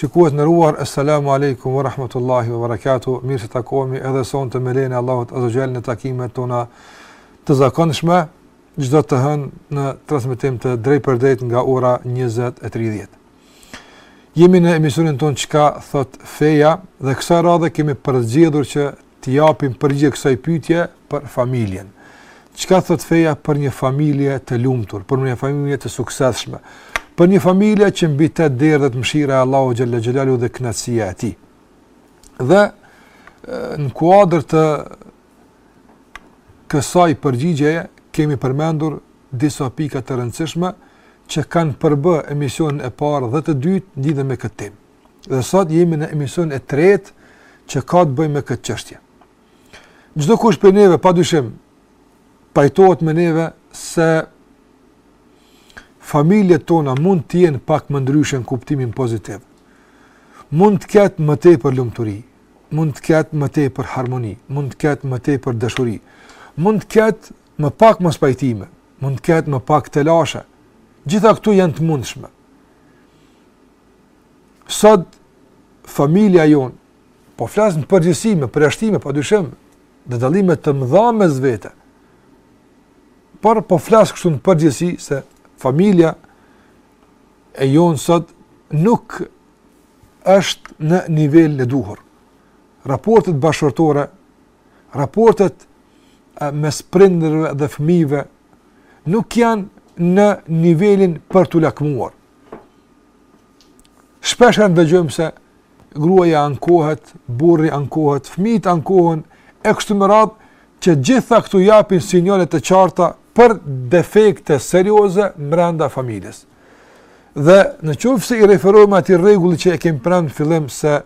Shikues të nderuar, Esselamu Aleykum wa Rahmatullahi wa Barakatuh, mirë se takohemi edhe sonte me lejen e Allahut Azza wa Jall në takimet tona të zakonshme, çdo të hënë në transmitim të drejtpërdrejtë nga ora 20.30. Jemi në emisionin tonë çka thotë feja dhe kësaj radhe kemi përzgjedhur që T'i japim përgjigje kësaj pyetje për familjen. Çka thot feja për një familje të lumtur, për një familje të suksesshme, për një familje që mbi të derdhet mëshira e Allahut xhelle xhelaluhu dhe kënaqësia e tij. Dhe në kuadër të kësaj përgjigjeje kemi përmendur disa pika të rëndësishme që kanë përbë emisionin e parë dhe të dytë lidhur me këtë temë. Dhe sot jemi në emisionin e tretë që ka të bëjë me këtë çështje. Çdokush prej neve pa dyshim pajtohet me neve se familjet tona mund të jenë pak më ndryshe në kuptimin pozitiv. Mund të ketë më tej për lumturi, mund të ketë më tepër harmoni, mund të ketë më tepër dashuri, mund të ketë më pak mospajtime, mund të ketë më pak telashe. Gjitha këto janë të mundshme. sot familja jonë, po flas në përgjithësi, me përjashtime, pa dyshim, dhe dallime të mëdha mes vete, por po flas kështu në përgjithësi se familja e jonë sot nuk është në nivelin e duhur. Raportet bashkëshortore, raportet mes prindërve dhe fëmijëve, nuk janë në nivelin për t'u lakmuar Shpeshherë dëgjojmë se gruaja ankohet, burri ankohet, fëmijët ankohen e kështu me radhë që gjitha këto japin sinjale të qarta për defekte serioze brenda familjes. Dhe në qoftë se i referohemi atij rregulli që e kemi përmend në fillim se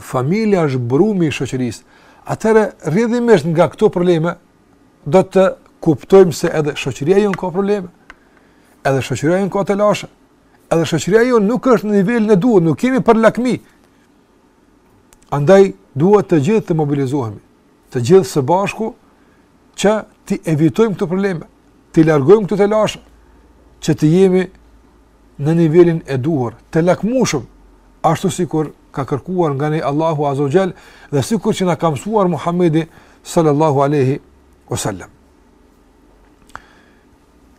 familja është burimi i shoqërisë, atëherë rrjedhimisht nga këto probleme do të kuptojmë se edhe shoqëria jonë ka probleme, edhe shoqëria jonë ka telashe, edhe shoqëria jonë nuk është në nivelin e duhur, nuk jemi për lakmi. Andaj, duhet të gjithë të mobilizohemi, të gjithë së bashku që t'i evitojmë këto probleme, t'i largojmë këto telashe, që të jemi në nivelin e duhur, të lakmushëm, ashtu sikur ka kërkuar nga ne Allahu Azza wa Jall dhe sikur që na ka mësuar Muhamedi sallallahu alaihi wasallam.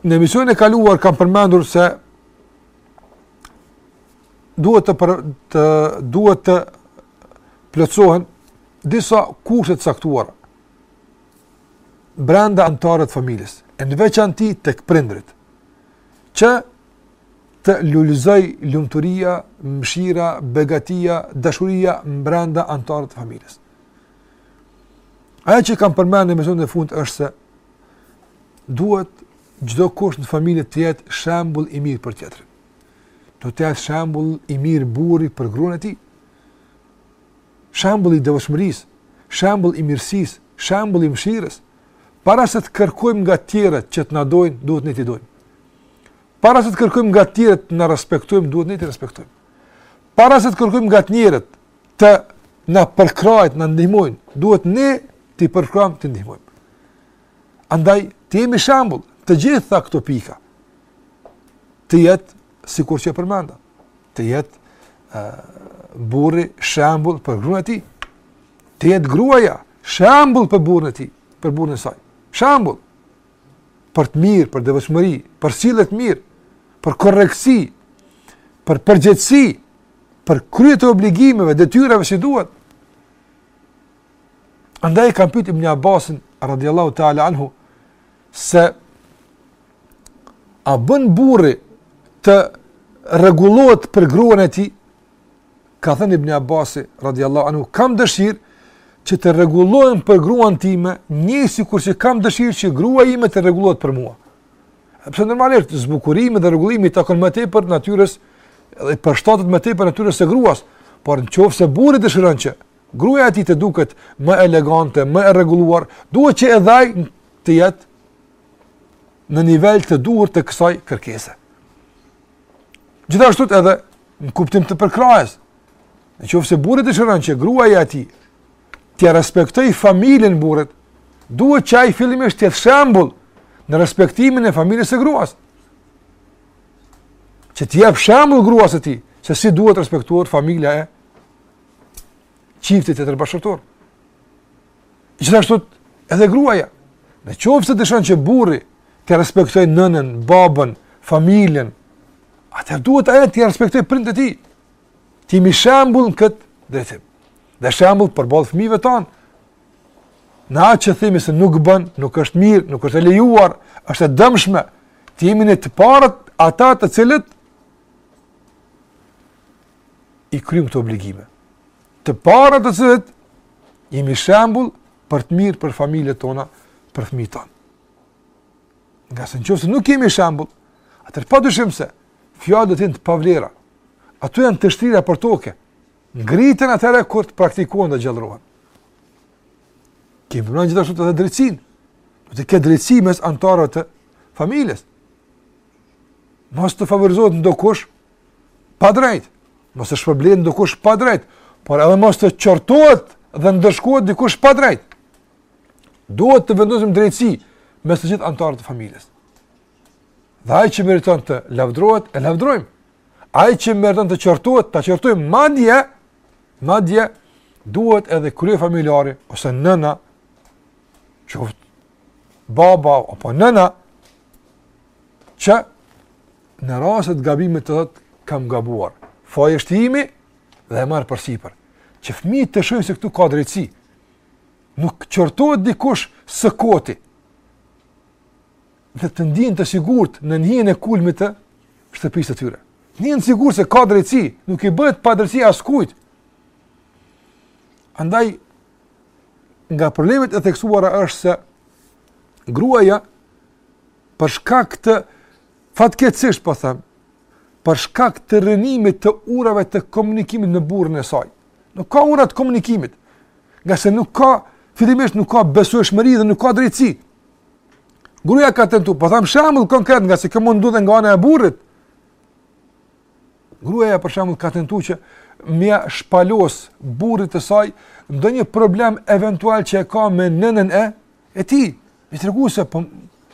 Në emisionin e kaluar kam përmendur se duhet të, për, të duhet të plotësohen disa kushte të caktuara brenda anëtarëve të familjes, e në veçanti tek prindërit. që të lulëzojë lumturia, mëshira, begatia, dashuria mbrenda anëtarëve të familjes. Ajo që kam përmend në episodin e fundit është se duhet çdokush në familje të jetë shembull i mirë për tjetrin. Duhet të jetë shembull i mirë burri për gruan e tij. Shembull i devotshmërisë, shembull i mirësisë, shembull i mshirës, Para se të kërkojmë nga të tjerët që të na dojnë, duhet ne t'i dojmë. Para se të kërkojmë nga të tjerët të na respektojnë, duhet ne t'i respektojmë. Para se të kërkojmë nga të tjerët të na përkrahin, të na ndihmojnë, duhet ne t'i përkrahim, t'i ndihmojmë. Andaj të jemi shembull në të gjitha këto pika. Të jetë sikur që përmenda. të jetë burri shembull për gruan e tij. Të jetë gruaja shembull për burrin e tij, për burrin e saj. Shembull për të mirë, për devotshmëri, për sjellje të mirë, për korrektësi, për përgjegjësi, për kryerje të obligimeve, detyrave që duhet. Andaj e kanë pyetur Ibn Abbasin radhiyallahu ta'ala anhu se a bën burri të rregullohet për gruan e tij? Ka thënë Ibn Abbas radhiyallahu anhu, kam dëshirë që të rregullohem për gruan time, njëjtë sikurqë kam dëshirë që gruaja ime të rregullohet për mua. Sepse normalisht zbukurimi dhe rregullimi i takon më tepër natyrës dhe i përshtatet më tepër natyrës së gruas, por në qoftë se burri dëshiron që gruaja e tij të duket më elegante, më e rregulluar, duhet që edhe ai të jetë në nivel të duhur të kësaj kërkese. Gjithashtu edhe në kuptim të përkrahjes. Në qoftë se burri dëshiron që gruaja e tij t'ia respektojë familjen e burrit, duhet që ai fillimisht të jetë shembull në respektimin e familjes së gruas. Që t'i jep shembull gruas së tij se si duhet të respektohet familja e çiftit tjetër bashkëshortor. Gjithashtu edhe gruaja, në qoftë se dëshiron që burri t'i respektojë nënën, babën, familjen, atëherë duhet ajo të respektojë prindët e tij. Të jemi shembull në këtë drejtim. Dhe shembull përballë fëmijëve tanë. Në atë që themi se nuk bën, nuk është mirë, nuk është e lejuar, është e dëmshme. Të jemi ne të parët ata të cilët i kryejmë këto obligime. Të parët të cilët jemi shembull për të mirë për familjet tona, për fëmijët tonë. Nga se në qofë se nuk jemi shembull, atëherë pa dyshim se fjalët do të jenë të pavlera, ato janë të shtrira për toke, ngriten atëherë kur të praktikohen dhe gjallërohen. Kemi përmend gjithashtu edhe drejtësinë, duhet të ketë drejtësi mes anëtarëve të familjes. Mos të favorizohet ndokush, padrejt, mos të shpërblehet dikush padrejt, por edhe mos të qortohet dhe ndëshkohet dikush padrejt. Duhet të vendosim drejtësi mes të gjithë anëtarëve të familjes. Dhe ai që meriton të lavdrohet, e lavdrojmë. Ai që meriton të qortohet, ta qortojmë madje, madje duhet edhe kryefamiljari ose nëna, qoftë baba apo nëna, që në rast të gabimit të thotë kam gabuar. Faji është imi dhe e marr përsipër. Që fëmijët të shohin se këtu ka drejtësi. Nuk qortohet dikush së koti. Dhe të ndihen të sigurt nën hijen e kulmit të shtëpisë të tyre. Të ndihen të sigurt se ka drejtësi, nuk i bëhet padrejtësi askujt. Andaj, nga problemet e theksuara është se gruaja për shkak të fatkeqësisht po them, për shkak të rrënimit të urave të komunikimit me burrin e saj. Nuk ka ura të komunikimit, ngase nuk ka fillimisht nuk ka besueshmëri dhe nuk ka drejtësi. Gruaja ka tentu, po them shembull konkret ngase kjo mund të ndodhë edhe nga ana e burrit. Gruaja për shembull ka tentu që me ia shpalos burrit të saj ndonjë problem eventual që e ka me nënën e e tij, Me i tregu se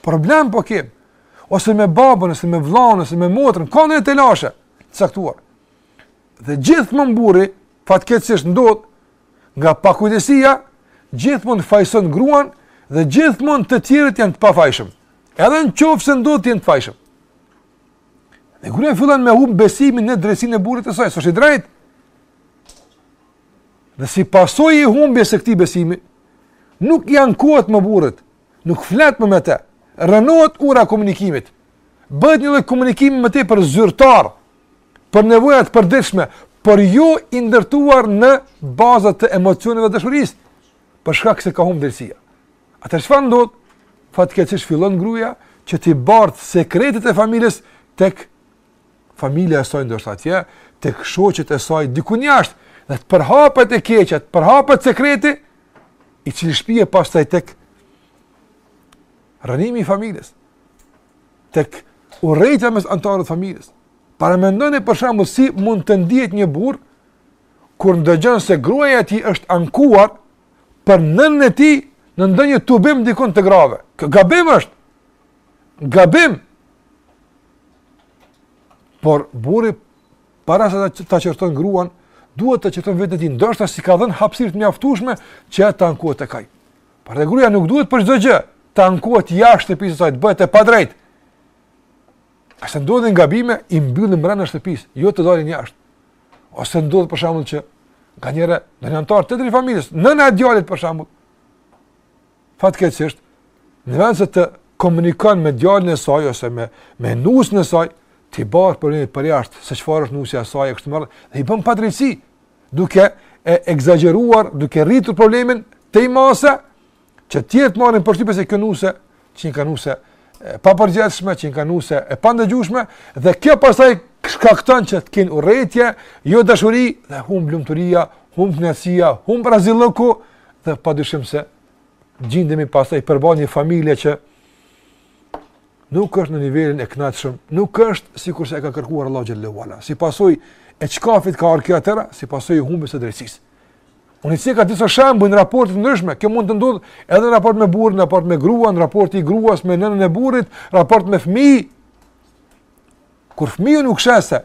problem po kem. Ose me babën, ose me vllanë, ose me motrën, ka ndonjë telashe të caktuar. Dhe gjithmonë burri fatkeqësisht ndodh nga pakujdesia, gjithmonë fajson gruan dhe gjithmonë të tjerët janë të pafajshëm. Edhe në qoftë se ndodh të jenë të fajshëm. Dhe gruja fillon me humb besimin në drejtësinë e burrit të saj, se s'është i drejtë. Dhe si pasojë e humbjes së këtij besimi, nuk i ankohet më burrit, nuk flet më me të, rrënohet ura e komunikimit. Bëhet një lloj komunikimi më tepër zyrtar për nevojat e përditshme, por jo i ndërtuar në baza të emocioneve të dashurisë, për shkak se ka humb drejtësia. Atëherë çfarë ndodh? Fatkeqësisht fillon gruaja që t'i bartë sekretet e familjes tek familja e saj ndoshta atje, tek shoqet e saj diku jashtë, dhe të përhapet e keqja, të përhapet sekreti i cili shpie pastaj tek rrënimi i familjes. Tek urrejtja mes anëtarëve të familjes. Paramendoni për shembull si mund të ndihet një burrë kur ndëgjon se gruaja e tij është ankuar për nënën e tij në ndonjë tubim dikun të grave. Ky gabim është, gabim. Por burri para se ta qorton gruan, duhet ta qorton veten e tij, ndoshta s'i ka dhënë hapësirë të mjaftueshme që ajo t'ankohet tek ai. Por dhe gruaja nuk duhet për çdo gjë të ankohet jashtë shtëpisë së saj, të bëhet e padrejtë. A se ndodhin gabime, i mbyllim brenda shtëpisë, jo të dalin jashtë. Ose ndodh për shembull që nga njëri anëtar tjetër i familjes, nëna e djalit për shembull, fatkeqësisht në vend se të komunikon me djalin e saj ose me me nusën e saj, ti bart problemin përjashta se çfarë është nusja e saj e kështu me radhë, dhe i bën padrejti, duke e ekzagjeruar, duke rritur problemin te masa që të tjerë të marrin përshtypje se kjo nuse qenka nuse e papërgjegjshme, qenka nuse e pandëgjueshme dhe kjo pastaj shkakton që të kenë urrejtje, jo dashuri dhe humb lumturia, humb kënaqësia, humb rahatllëku dhe padyshim se gjindemi pastaj përballë një familje që nuk është në nivelin e kënaqshëm, nuk është sikurse e ka kërkuar Allah Xhele ue Ala. Si pasojë e çkafit ka ardh kjo e tëra, si pasojë e humbjes së drejtësisë. Unë i ceka disa shembuj në raporte të ndryshme, kjo mund të ndodhë edhe në raport me burrë, në raport me grua, në raport i gruas, me nënën e burrit, raport me fëmijë. Kur fëmija nuk sheh se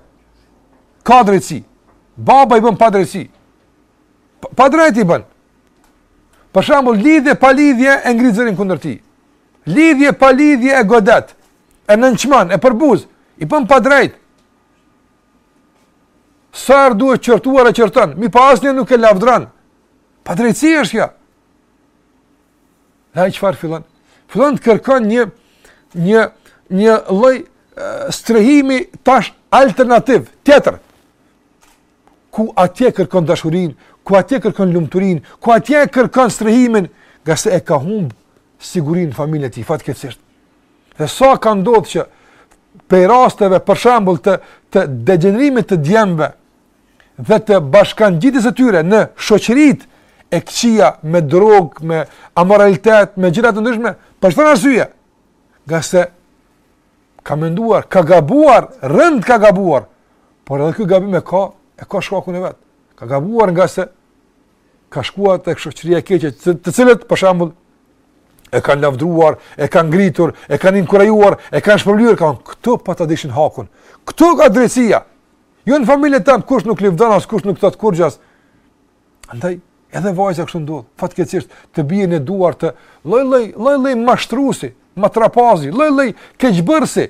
ka drejtësi, baba i bën padrejtësi, Pa, padrejt i bën. Për shembull, lidhje pa lidhje e ngrit zërin kundër tij. Lidhje pa lidhje e godet. E nënçmon, e përbuz, i bën padrejt. Sa herë duhet qortuar e qorton, mirëpo asnjëherë nuk e lavdron. Padrejtësi është kjo. Dhe ai çfarë fillon? Fillon të kërkon një një një lloj strehimi tash alternativ, tjetër. ku atje kërkon dashurinë, ku atje kërkon lumturinë, ku atje e kërkon strehimin, ngase e ka humb sigurinë në familjen e tij, fatkeqësisht. Dhe sa ka ndodh që prej rasteve për shembull të, të degenerimit të djemve dhe të bashkangjitjes së tyre në shoqëritë e këqija me drogë, me amoralitet, me gjëra të ndryshme, për çfarë arsye, ngase ka menduar, ka gabuar, rënd ka gabuar, por edhe ky gabim e ka, e ka shkakun e vetë. Ka gabuar nga se ka shkua tek shoqëria e keqe, të cilët, për shembull, e kanë lavdruar, e kanë ngritur, e kanë inkurajuar, e kanë shpërblyer, ka thonë, këtu pa po të dishin hakun, këtu ka drejtësia, jo në familjen tane, kush nuk livdon, as kush nuk thot kurgjas, Andaj, edhe vajza kështu ndodh. Fatkeqësisht të bie në duar të lloj-lloj, lloj-lloj mashtruesi, matrapazi, lloj-lloj keqbërësi.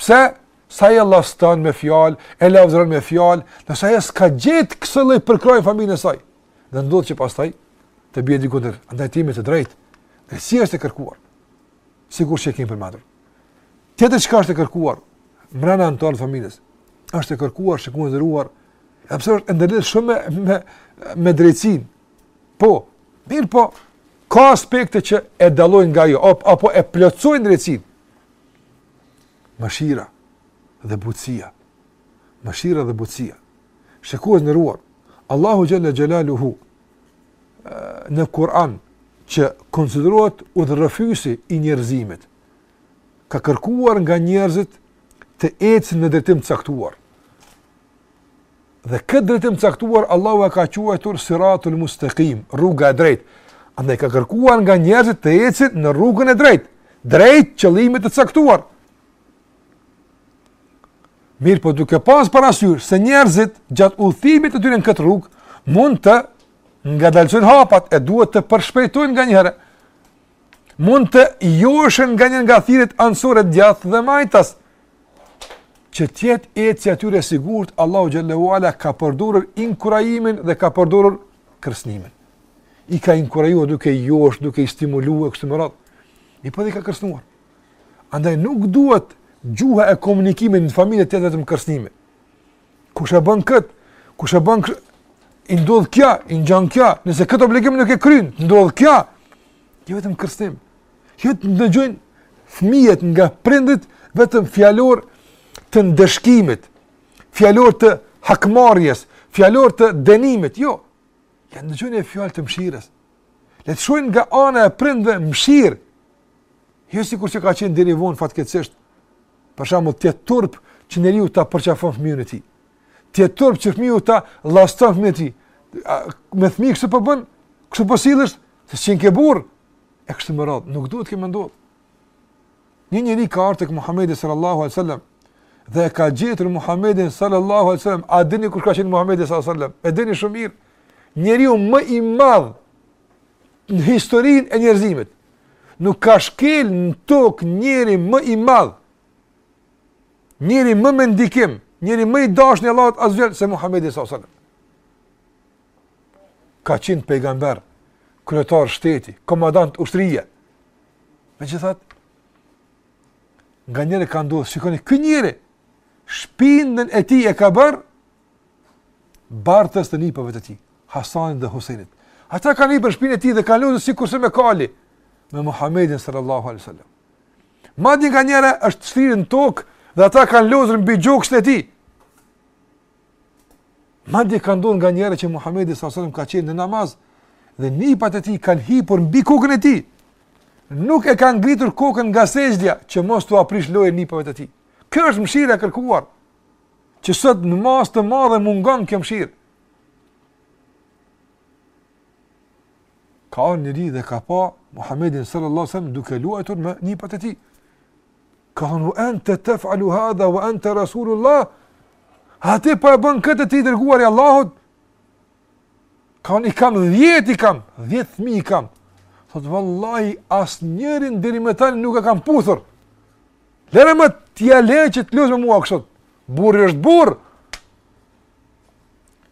Pse? Se e llaston me fjalë, e lavdëron me fjalë, nësa s'ka gjetë kësi lloj përkrahje n'familje saj. Dhe ndodhë që pastaj të bje diku dhe andaj të jemi të drejtë. Dhe si është e kërkuar? Sigur që e kemë përmatur. Tjetër që ka është e kërkuar, mrena në familjes, është e kërkuar shikoni E pesta është ndërlidhë shumë me, me, me drejtsin. Po, mirëpo, ka aspekte që e dallojnë nga ajo, apo e plotësojnë drejtsin. Mëshira dhe butësia. Mëshira dhe butësia. Shikoni të nderuar. Allahu Xhelle Xhelaluhu në Kur'an që konsiderohet udhërrëfyesi i njerëzimit ka kërkuar nga njerëzit të ecin në drejtim të caktuar. Dhe këtë drejtim caktuar Allahu e ka quajtur Siratul Mustekim, rruga e drejtë. Andaj ka kërkuar nga njerëzit të ecin në rrugën e drejtë, drejt qëllimit të caktuar. Mirëpo duke pas parasysh se njerëzit gjatë udhëtimit të tyre në këtë rrugë mund të ngadalësojnë hapat e duhet të përshpejtojnë nganjëherë. mund të joshen nga një nga thirrjet anësore djathtas dhe majtas, që të jetë ecja e tyre e sigurt, Allahu Xhelle ve Ala ka përdorur inkurajimin dhe ka përdorur kërcnimin. I ka inkurajua duke i josh, duke i stimulua, kështu më radhë. Mirëpo edhe i ka kërcnuar. Andaj nuk duhet gjuha e komunikimit në familje të jetë vetëm kërcnimi. Kush e bën kët? Kush e bën kë? I ndodh kjo, i ngjan kjo. Nëse këtë obligim nuk e kryen, ndodh kjo. Jo vetëm kërcnim. Jo të ndëgjojnë fëmijët nga prindërit vetëm fjalor të ndëshkimit, fjalor të hakmarrjes, fjalor të dënimit. Jo. Le të ndëgjojnë fjalë të mëshirës. Le të shohin nga ana e prindve mëshirë Jo sikur që ka qenë deri vonë fatkeqësisht. Për shembull, ti turp që njeriu ta përqafon fëmijën e tij. T'jetë turp që fëmiu ta llaston fëmijën e tij. Me fëmijë kështu po bën? Kështu po sillesh? Ti s'kenke burr. E kështu më radh, nuk duhet me ndodhur. Një njeri ka ardhur tek Muhamedi sallallahu alaihi wasallam dhe ka gjetur Muhamedin sallallahu alaihi wasallam. A dini kush ka qenë Muhamedi sallallahu alaihi wasallam? E dini shumë mirë. Njeriu më i madh në historinë e njerëzimit, nuk ka shkel në tokë njeri më i madhë, njeri më me ndikim, njeri më i dashur i Allahut azze ve xhel se Muhammedi s.a.s. Ka qenë pejgamber, kryetar shteti, komandant ushtrie. Megjithatë, nganjëherë ka ndodhë, shikoni, ky njeri, shpindën e tij e ka bërë, bartës të nipave të tij, Hasanit dhe Husajnit. Ata kanë hipur në shpinën e tij dhe kanë luajtur sikurse me kali me Muhamedin sallallahu alaihi wasallam. Madje nganjëherë është shtrirë në tokë dhe ata kanë lozur mbi gjoksin e tij. Madje ka ndodhur nganjëherë që Muhamedi sallallahu alaihi wasallam ka qenë në namaz dhe nipat e tij kanë hipur mbi kokën e tij. Nuk e ka ngritur kokën nga sexhdja që mos t'ua prish lojën nipave të tij. Kjo është mëshira e kërkuar. Që sot në masë të madhe mungon kjo mëshirë. Ka ardhë njëri dhe e ka pa Muhammedin sallallahu sallam duke luajtur me nipat e tij. Ka thanë, ue ente tef'alu hadha, ue ente resulullah, a ti po po e bën këtë ti i dërguari i Allahut? Ka thanë, i kam dhjetë i kam, dhjetë fmij i kam. Thotë, vallahi, asnjërin deri më tani nuk e kam puthur. Lëre më t'ia lë që të lozë me mua kështu. Burri është burr.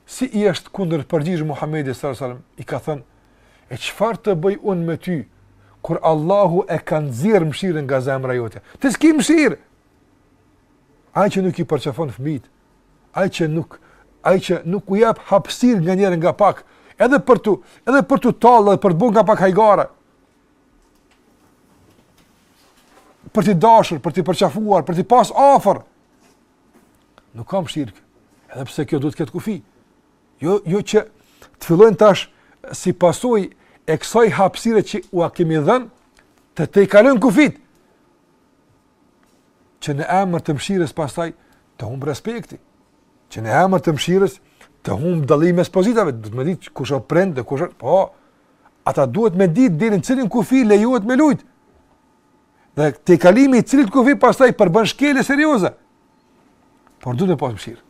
Si i është kundërpërgjigj Muhamedi sallallahu alajhi wasallam, i ka thënë, "E çfarë të bëj unë me ty kur Allahu e ka nxjerr mëshirën nga zemra jote? Ti s'ke mëshirë." Ai që nuk i përqafon fëmijët, ai që nuk ai që nuk u jap hapësirë nganjëherë nga pak, edhe për t'u, edhe për t'u tallë, për të bërë nga pak hajgare. për t'i dashur, për t'i përqafuar, për t'i pas afër. Nuk ka mëshirë. Edhe pse kjo duhet të ketë kufi. Jo, jo që të fillojnë tash si pasojë e kësaj hapësire që ua kemi dhënë, të tejkalojnë kufijtë. Që në emër të mëshirës pastaj të humb respekti. Që në emër të mëshirës të humb dallimi mes pozitave, duhet me ditë kush është prind dhe kush është, po, Ata duhet me ditë deri në cilin kufi lejohet me lujt. Dhe tejkalimi i cilit kufi pastaj përbën shkelje serioze. Por duhet me pas mëshirë.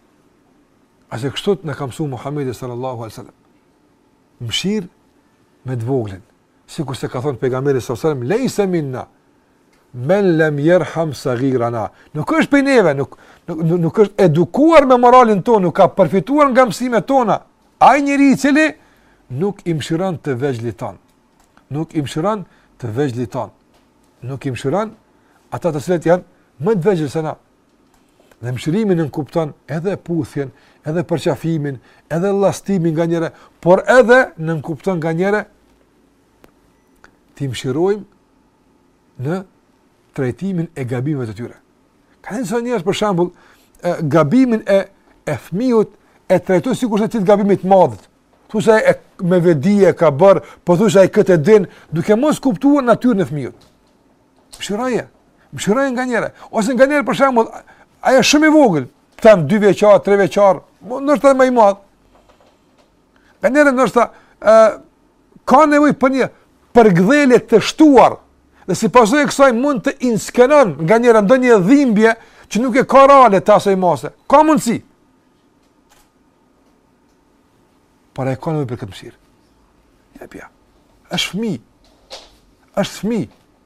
Se kështu na ka mësuar Muhamedi sallallahu alaihi wasallam. Mëshirë me të voglin. Sikurse ka thënë pejgamberi sallallahu alaihi wasallam, "Leysa minna Men lem yerham saghirana. Nuk është prej neve, nuk nuk nuk është edukuar me moralin tonë, nuk ka përfituar nga mësimet tona. Ai njeriu i cili nuk i mëshiron të vegjlit tanë. Nuk i mëshiron të vegjlit tanë. Nuk i mëshiron ata të cilët janë më të vegjël se na. Dhe mëshirimi nënkupton edhe puthjen, edhe përqafimin, edhe llastimin nganjëherë, por edhe nënkupton nganjëherë t'i mëshirojmë në trajtimin e gabimeve të tyre. Ka disa njerëz për shembull gabimin e e fëmijut e trajton sikurse të gabimit të madhit. Thuse e, me vetëdije e ka bërë, po thuse ai këtë e din, duke mos kuptuar natyrën e fëmijut. Mëshiroje. Mëshiroje nganjëherë. Ose nganjëherë për shembull, ai është shumë i vogël, tham 2 vjeçar, 3 vjeçar, ndoshta më i madh. Nganjëherë ndoshta ë ka nevojë për një përkëdhelje të shtuar dhe si pasojë e kësaj mund të inskenon nganjëherë ndonjë dhimbje që nuk e ka reale të asaj mase. Ka mundësi. Por e ka nevojë për këtë mëshirë. Jepja. Është fëmijë. Është fëmijë.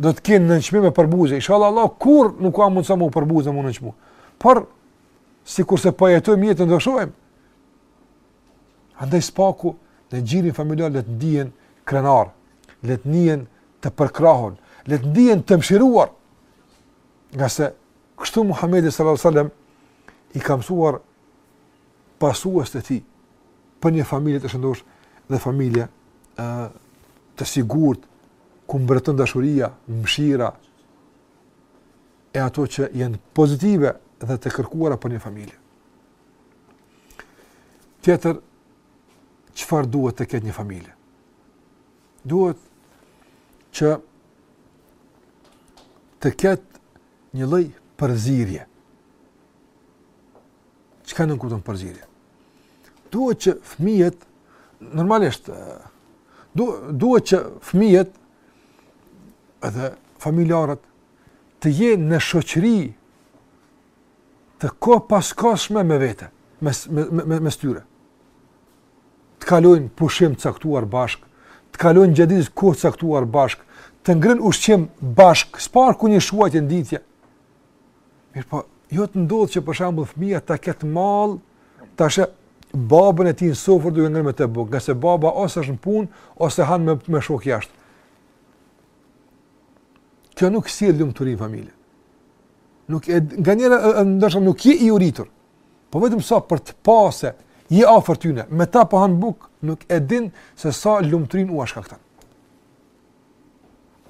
do të kenë nënçmime e përbuzje. Inshallah Allah kurrë nuk ka mundësi me përbuzë me nënçmu. Por sikurse po jetojmë jetën do shohim. Andaj së paku në gjirin familjar le të ndihen krenarë, le të ndihen të përkrahur, le të ndihen të mëshiruar. Ngase kështu Muhamedi sallallahu alaihi wasallam i ka mësuar pasuesit e tij për një familje të shëndoshë dhe familje ë të sigurt ku mbretëron dashuria, mëshira, e ato që janë pozitive dhe të kërkuara për një familje. Tjetër, çfarë duhet të ketë një familje? Duhet që të ketë një lloj përzirje. Çka nënkupton përzirje? Duhet që fëmijët normalisht duhet që fëmijët edhe familjarët të jenë në shoqëri të kohëpaskohshme me vete, me, me, me, mes tyre. Të kalojnë pushim të caktuar bashkë, të kalojnë gjatë ditës kohë të caktuar bashkë, të ngrënë ushqim bashkë, së paku një shujtë në ditë. Mirëpo, jo të ndodhë që për shembull fëmija ta ketë mall ta shohë babën e tij në sofër duke ngrënë me të bukë, ngase baba ose është në punë, ose han me, me shokë jashtë. Kjo nuk sjell lumturi në familje. Nuk e, nganjëherë, ndoshta nuk je i uritur, po vetëm sa për të pase, je afër tyne, me ta po han bukë, nuk e din se sa lumturi u shkakton.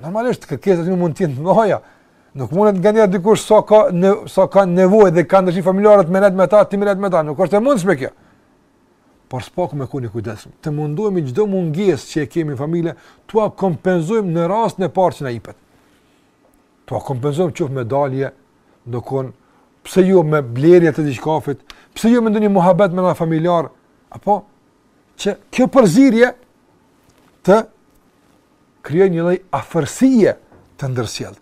Normalisht kërkesat nuk mund të jenë nga çdoherë. Nuk mundet nganjëherë dikush sa ka ne, sa ka nevojë dhe kanë dashur familjarët me net me ta, ti me net me ta, nuk është e mundshme kjo. Por së paku me kon i kujdesshëm. Të mundohemi çdo mungesë që e kemi në familje, t'ua kompenzojmë në rastin e parë që na jepet. T'ua kompenzojmë qoftë me dalje, ndokun pse jo me blerje të diçkafit, pse jo me ndonjë muhabet me ata familjarë, ashtu që kjo përzirje të krijojë një lloj afërsie të ndërsjellë.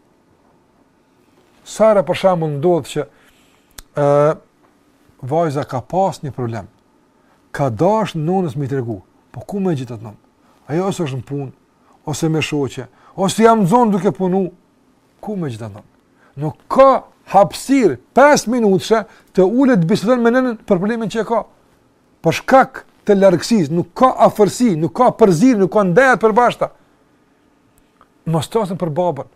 Sa herë për shembull ndodh që ë uh, vajza ka pas një problem. Ka dash nënës me i tregu, po ku me gjet atë nënë? Ajo ose është në punë, ose me shoqe, ose e zënë duke punu, ku me gjet atë nënë? Nuk ka hapësirë 5 minutëshe të ulet të bisedon me nënën për problemin që e ka. Për shkak të largësisë nuk ka afërsi, nuk ka përzierje, nuk ka ndeja të përbashkëta. Mos të flasim për babën.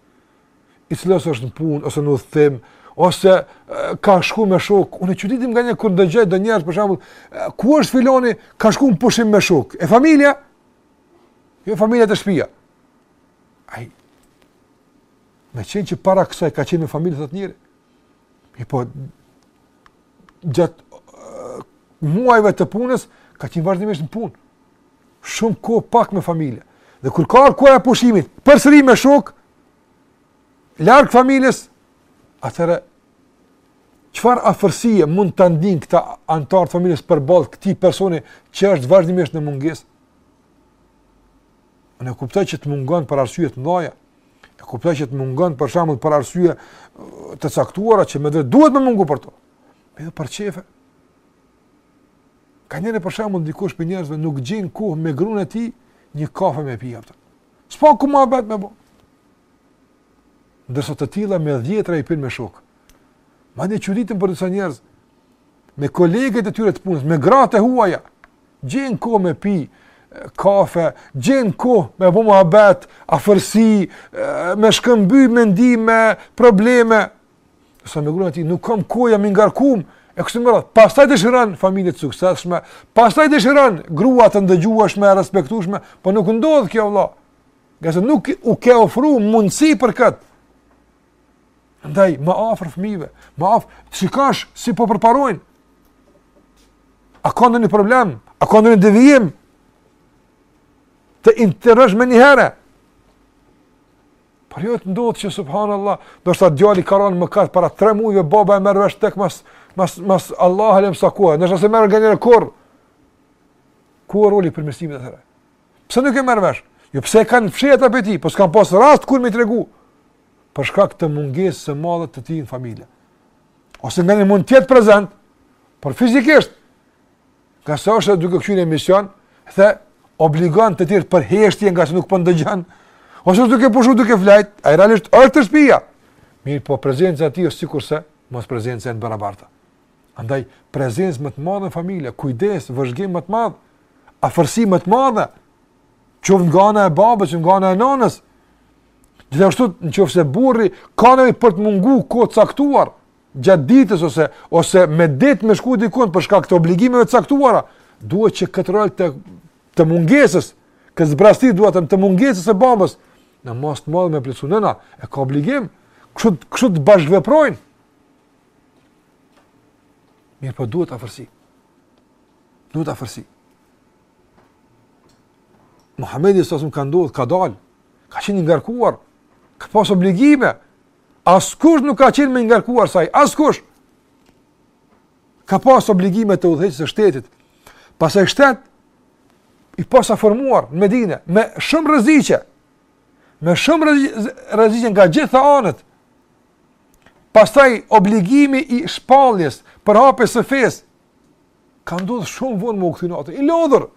I cili ose është në punë ose në udhëtim, ose ka shku me shokë. Unë çuditem nganjëherë kur dëgjoj do njerëz për shembull, ku është filani, ka shku në pushim me shokë. E familja? Jo familja te shtëpia. Ai. Me gjithë që para kësaj ka qenë me familje të njëri. Mirëpo, gjatë muajve të punës, ka qenë vazhdimisht në punë. Shumë kohë pak me familje. Dhe kur ka ardhë koha e pushimit, përsëri me shokë, larg familjes, atëherë, çfarë afërsie mund të ndijnë këta anëtarë të familjes përballë këtij personi që është vazhdimisht në mungesë? Unë e kuptoj që të mungon për arsye të ndryshme. E kuptoj që të mungon për shembull për arsye të caktuara që me të drejtë duhet me mungu për to. Po jo për qejfe. Ka njëri për shembull dikush prej njerëzve nuk gjen kohë me gruan e tij një kafe me pi jashtë. Së paku një muhabet me bë. Ndërsa të tilla me dhjetra i pinë me shokë. Madje çuditem për disa njerëz me kolegët e tyre të punës, me gratë e huaja, gjen kohë me pi kafe, gjen kohë me bo muhabet, afërsi, me shkëmby mendime, probleme. Ndërsa me gruan e tij nuk kam kohë jam i ngarkum, e kështu me radhë. Pastaj dëshiron familje të suksesshme, pastaj dëshiron grua të ndëgjueshme, respektueshme, po nuk ndodh kjo vëlla. Ngase nuk u ke ofru mundësi për këtë. Ndaj, ma afër fëmijëve, ma afër, të shikash si po përparojnë. A ka ndonjë problem? A ka ndonjë devijim? Të intervenosh menjëherë. Por jo të ndodhë që subhanallah, ndoshta djali ka rënë në mëkat para 3 muajve baba e merr vesh tek mas mas mas Allah alem sa kohe. Nëse e merr ndonjëherë, ku ku është roli për përmirësim atëherë? Pse nuk e merr vesh? Jo pse e kanë fshehë ata prej tij, po s'kan pas rast kur më tregu. Për shkak të mungesës së madhe të tij në familje. Ose nganjë' mund të jetë prezent, por fizikisht ngase është duke kqyr emision, dhe obligon të tjerët për heshtje ngase nuk po ndëgjon. Ose është duke pushu duke fjet, ai realisht është te shtëpia. Mirëpo prezenca e tij është sikurse mosprezenca, e barabartë. Andaj, prezencë më të madhe në familje, kujdes, vëzhgim më të madh, afërsi më të madhe, qoftë nga ana e babës, qoftë nga ana e nanës, gjithashtu në qoftë se burri ka nevojë për të mungu kohë të caktuar, gjatë ditës ose, ose me ditë me shku dikun për shkak të obligimeve të caktuara, duhet që këtë rol të, të mungesës, këtë zbrasti duhet të mungesës së babës, në masë të madhe me plotësu nëna, e ka obligim, kështu të bashkëveprojnë, Mirëpo duhet afërsi. Duhet afërsi. Muhamedi s.a.v.s. ka ndodh, ka dal, ka qenë i ngarkuar, ka pas obligime. Askush nuk ka qenë më i ngarkuar se ai, askush. Ka pas obligime të udhëheqjes së shtetit. Pastaj shtet i posaformuar në Medinë me shumë rreziqe. Me shumë rreziqe nga gjitha anët. Pastaj obligimi i shpalljes, përhapjes së fesë ka ndodhur shumë vonë me u kthy natën. I lodhur.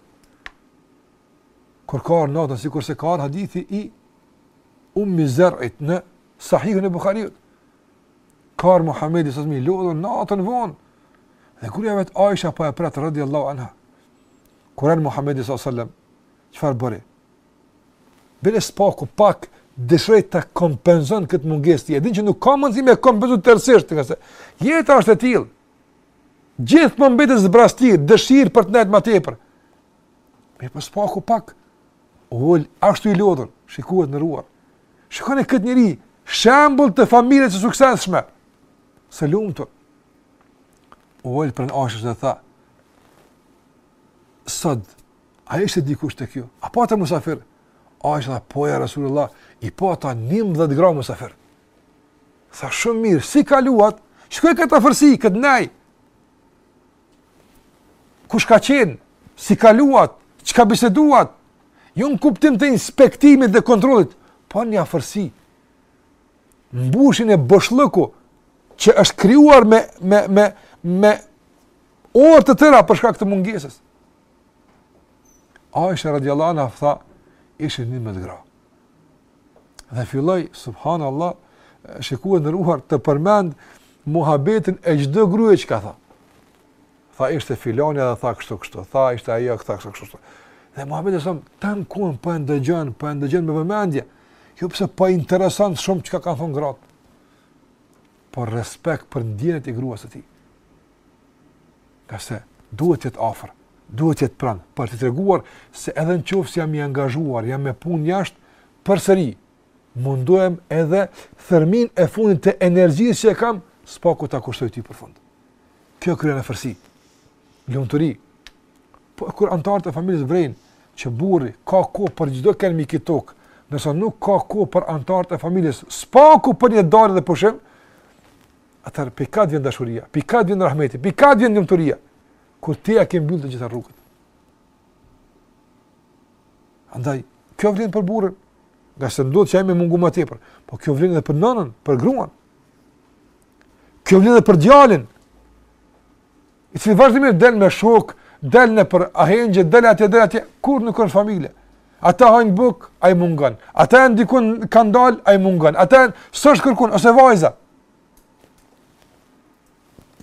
Kur ka ardh natën sikurse ka ardh hadithi i Ummi Zerrit në Sahihun e Buhariut. Ka ardh Muhamedi s.a.v.s. i lodhur natën vonë. Dhe kur ja, vet Aisha po e pret radhiyallahu anha. Kur hyn Muhamedi sallallahu alaihi wasallam çfarë bëri? Bile së paku pak dëshiron ta kompenzon këtë mungesë të tij. E din që nuk ka mundësi me kompenzuar tërësisht, ngase jeta është e tillë. Gjithmonë mbetet zbrasti, dëshirë për të ndejt më tepër. Mirëpo së paku pak. Ul, ashtu i lodhur, shikoni, të nderuar. Shikoni këtë njeri, shembull të familjes së suksesshme. Së lumtur. Ul pranë Aishes dhe tha, sëd, A ishte dikush te kjo? A pate musafirë? Aishja tha po ja Rasulullah, i pata njëmbëdhjetë gra musafire. Tha shumë mirë, si kaluat, shiko këtë afërsi, këtë ndejë? Kush ka qenë, si kaluat, çka biseduat? Jo në kuptim të inspektimit dhe kontrollit, po një afërsi. Mbushet boshllëku, që është krijuar me, me, me, me orë të tëra për shkak të mungesës. Aisha radiallahu anha tha, ishin njëmbëdhjetë gra. Dhe filloj, subhanallah, shikues i nderuar të përmend muhabetin e çdo gruje çka tha. Tha, ishte filonja dhe tha kështu kështu, tha, ishte ajo që tha kështu kështu. Dhe Muhamedi alejhi selam, tanë kohën, po e ndëgjon, po e ndëgjon me vëmendje, jo pse po i intereson shumë çka kanë thonë gratë, por respekt për ndjenjat e gruas së tij. Ngase duhet të jetë afër, duhet të jetë pranë, për t'i treguar se edhe në qoftë se jam i angazhuar, jam me punë jashtë, përsëri mundohem edhe thërrmijën e fundit të energjisë që e kam, s'paku ta kushtoj ty për fund. Kjo krijon afërsi, lumturi, po kur anëtarët e familjes vërejnë që burri ka kohë për çdokënd mbi këtë tokë, ndërsa nuk ka kohë për anëtarët e familjes, s'paku për një darkë dhe pushim, atëherë pi kah vjen dashuria, pi kah vjen rahmeti, pi kah vjen lumturia. Kur ti ia ke mbyll të gjitha rrugët. Andaj kjo vlen për burrin, ngase ndodh që ai me mungu ma tepër, po kjo vlen edhe për nënën, për gruan. Kjo vlen edhe për djalin. i cili vazhdimisht del me shokë, del nëpër ahengje, del atje, del atje, kur nuk është n'familje. Ata hajnë bukë, ai mungon. Ata janë dikun kanë dalë, ai mungon. Ai s'është kërkun, ose vajza.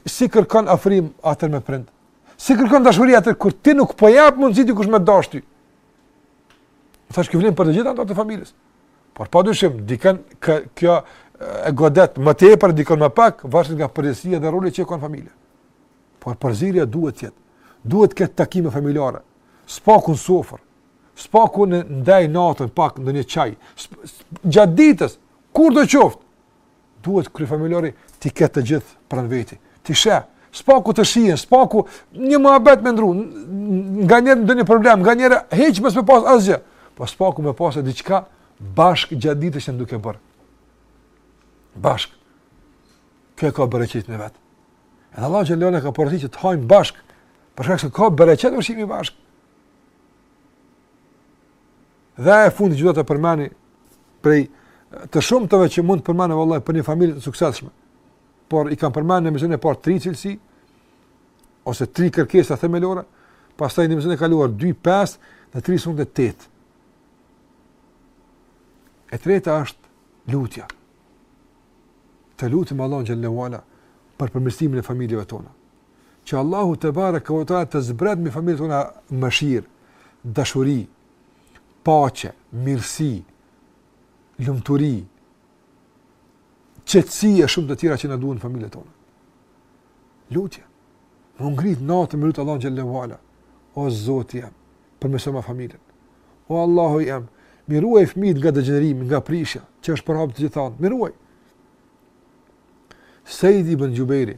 Si kërkon afrim atëherë me prind. Si kërkon dashuri atëherë, kur ti nuk po jep mundësi dikush me t'dasht ty. Thashë, kjo vlen për të gjithë anëtarët të familjes. Por pa dyshim, dikën kë, kjo e godet më tepër, dikën më pak, varësisht nga përgjegjësia dhe roli që e ka n'familje. Por përzierja duhet të jetë. Duhet të ketë takime familjare. S'paku në sofër. S'paku në ndajnatë pak ndonjë çaj. Gjatë ditës, kurdo qoftë, Duhet kryefamiljari t'i ketë të gjithë pranë veti. T'i sheh, s'paku të shihen, s'paku një muhabet me ndërru, nganjëherë ndonjë problem, nganjëherë hiç mos me pas asgjë. Po s'paku me pas diçka bashkë gjatë ditës që jemi duke bërë. Bashkë. Kjo e ka bereqet në vete. Edhe Allahu xhele shanuhu na ka porositë që të hajmë bashkë. Për shkak se ka bereqet ushqimi bashkë. Dhe e fundit që do ta përmendi prej të shumtëve që mund të përmenden vëllaj për një familje të suksesshme. Por i kam përmendë në emisionin e parë tri cilësi, ose tri kërkesa themelore, pastaj në emisionin e kaluar 2, 5 dhe 3 sonte dhe 8. E treta është lutja. Të lutim Allahun xhele ue ala për përmirësimin e familjeve tona. që Allahu tebareke ve teala të zbret mbi familjet tona mëshirë, dashuri, paqe, mirësi, lumturi, qetësi e shumë të tjera që na duhen familjet tona. Lutje. M'u ngrit natën me lut Allahu xhele ue ala. O Zoti jem, përmirësoje familjen. O Allahu jem, m'i ruaj fëmijët nga degjenerimi, nga prishja, që është përhap gjithandej. M'i ruaj. Seid ibn Xhubejri,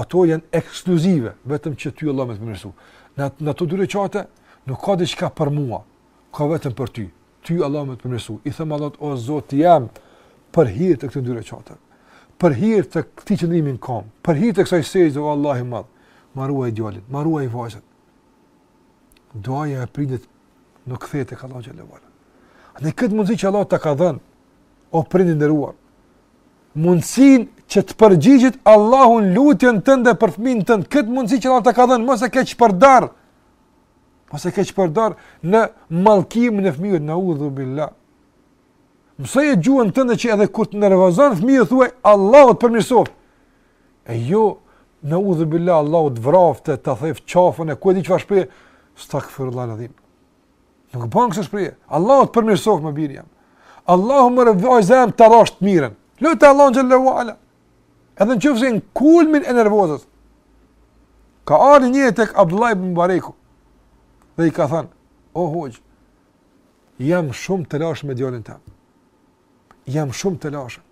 Ato janë ekskluzive, vetëm që ty Allahu me të përmirësu. Në, në ato dy rekate, nuk ka diçka për mua, ka vetëm për ty. Ty Allahu me të përmirësu. I them Allah, o Zoti jem, për hir të këtyre dy rekate. Për hir të këtij qëndrimi n'kamb. Për hir të kësaj sexhde, o Allah i madh. Ma ruaj djalin, ma ruaj vajzën. Duaja e prindit nuk kthehet tek Allahu xhele ve ala. E këtë mundësi që Allahu ta ka dhënë, o prind i nderuar, mundësinë që të përgjigjet Allahu n'lutjen tënde për fëmijën tënd, këtë mundësi që Allahu ta ka dhënë, mos e keqpërdor, mos e keqpërdor në mallkimin e fëmijës, neudhu bilah. Mësoje gjuhën tënde që edhe kur të nervozon fëmija thuaj, Allahu t'përmirësoftë. E jo, neudhu bilah, Allahu t'vraftë, ta theftë qafën e ku e di çfarë shprehje, estagfirullah el adhim. Nuk bën këso shprehje. Allahu të përmirësoftë more biri jem. Allahu me të ruajt, zemër, ta dhashtë të mirën. Lute Allahun xhele ve ala. Edhe në qoftë se n'kulmin e nervozës. Ka ardh njëri tek Abdullah ibn Mubareku. Dhe i ka thënë, o hoxhë, kam shumë telashe me djalin tem. Kam shumë telashe.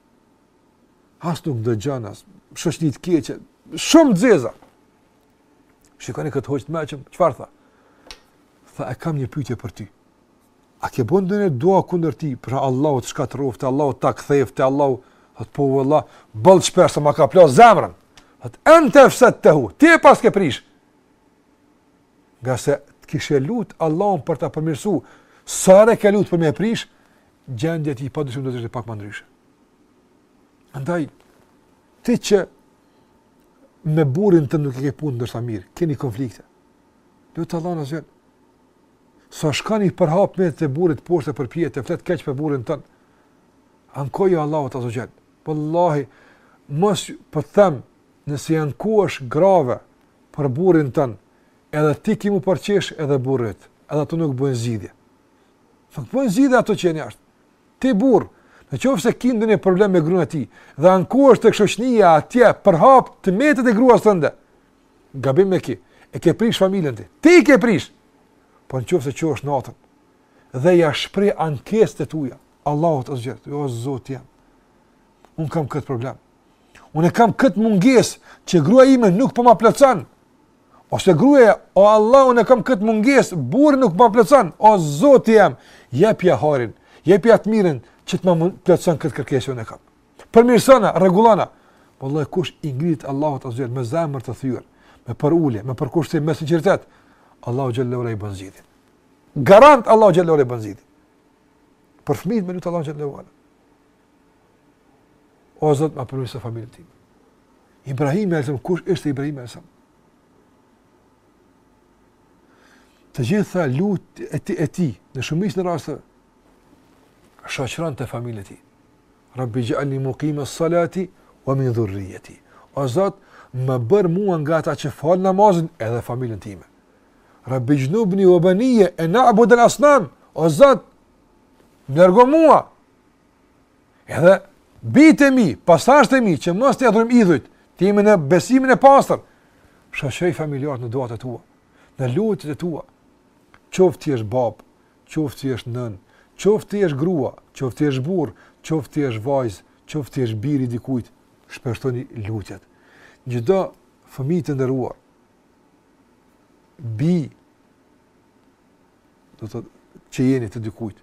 As nuk dëgjon, ka shoqni t'keqe. Shumë të zeza. Shikoni këtë hoxhë të mençëm, çfarë tha? Tha, e kam një pyetje për ty. A ke bënë ndonjë dua kundër tij, pra Allahu të shkatërroftë, Allahu ta theftë, Allah, thotë, po vallah, boll shpesh se ma ka plas zemrën. Tha, ente efsedtehu, ti e paske prish. Ngase të kishe lut Allahun për ta përmirësu, sa herë ke lut për me prish, gjendja e tij pa dyshim do të ishte pak më ndryshe. Andaj, ti që me burrin tënd nuk i ke punët edhe aq mirë, keni konflikte. Lute Allahun aze ue xhel. Sesa shkon i përhap të metat e burrit poshtë e përpjetë, e flet keq për burrin tënd. Ankoju Allahut aze ue xhel. Vallahi, motër po them, nëse ju ankohesh grave për burrin tënd, edhe ty ki me u përqesh edhe burrit, edhe ato nuk bëjnë zgjidhje. Nuk bëjnë zgjidhje ato që janë jashtë. Ti burrë, në qoftë se ke ndonjë problem me gruan e tij dhe ankohesh tek shoqënia atje, përhap të metat e gruas tënde. Gabim e ke. E ke prish familjen ti. Ti ke prish. Po në qoftë se çohesh natën dhe ia shpreh ankesat e tua Allahut azze ve xhel. O Zoti jem. Un kam kët problem. Unë kam kët mungesë që gruaja ime nuk po ma plotson. Ose gruaja, o Allah, unë kam këtë mungesë, burri nuk ma plotëson, o Zoti jem, jepja hajrin, jepja të mirën që të më plotëson këtë kërkesë unë kam. Përmirësona, rregullona. Wallahi kush i ngrit Allahut azze ve xhel me zemër të thyer, me përulje, me përkushtim, me sinqeritet, Allahu xhelle ve ala i bën zgjidhje. Garant Allahu xhelle ve ala i bën zgjidhje. Për fëmijët me lutë Allahun xhelle ve ala. O Zot, ma përmirëso familjen time. Ibrahimi alejhi selam, kush ishte Ibrahimi alejhi selam? Të gjitha lutjet e tij, e tij në shumicën e rasteve, shoqëronte familjen e tij. Rabbi xh'alni mukime salati, ve min dhurrijeti. O Zot, më bën mua nga ata që falin namazin edhe familjen time. Rabbi xhnubni ve benije, en na'budel asnam, o Zot, më largo mua, Edhe bijtë e mi, pasardhësit e mi, që mos t'i adhurojmë idhujt, të jemi në besimin e pastër, shoqëroji familjarët në duat e tua, në lutjet e tua, qoftë të jesh babë, qoftë të jesh nënë, qoftë të jesh grua, qoftë të jesh burrë, qoftë të jesh vajzë, qoftë të jesh biri dikujt, shpeshtoni lutjet. Çdo fëmijë të nderuar, bij, do të thotë që jeni të dikujt,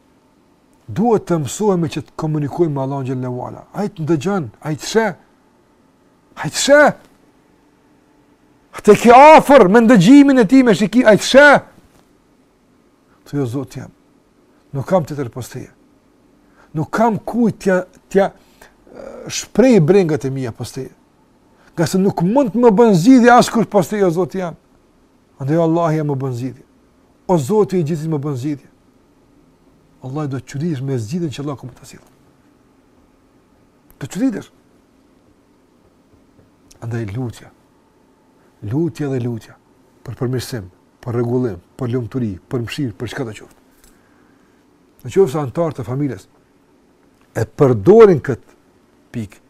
duhet të mësohemi që të komunikojmë me Allahun xhelle ve ala. Ai të ndëgjon, ai të sheh. Ai të sheh. Ti e ke afër me ndëgjimin e tij me shikim, ai të sheh. Thuaj o Zoti jem. Nuk kam tjetër pos Teje. Nuk kam kujt t'ia, t'ia shpreh brengat e mia pos Teje. Ngase nuk mund të më bën zgjidhje askush pos Teje o Zoti jem. Andaj Allahu më bën zgjidhje. O Zoti i gjithë më bën zgjidhje. Wallahi do të çuditesh me zgjidhjen që Allahu ka me ta sjellë. Do të çuditesh. Andaj lutja. Lutja dhe lutja për përmirësim, për rregullim, për lumturi, për mëshirë, për çkado qoftë. Në qoftë se anëtarët e familjes e përdorin këtë pikë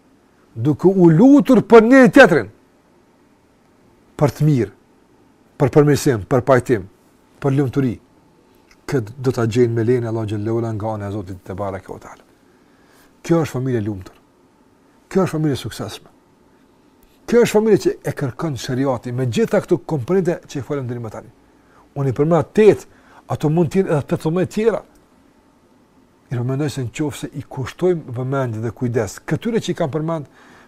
duke u lutur për njëri-tjetrin, për të mirë, për përmirësim, për pajtim, për lumturi, këtë do ta gjejnë me lejen e Allahut xhelle ve ala nga ana e Zotit tebareke ve teala. Kjo është familje e lumtur. Kjo është familje e suksesshme. Kjo është familje që e kërkon sheriati me gjitha këto komponente që i folëm deri më tani. Unë i përmenda 8, ato mund të jenë edhe 18 tjera. Mirë po mendoj se në qoftë se i kushtojmë vëmendje dhe kujdes, këtyre që i kam përmend,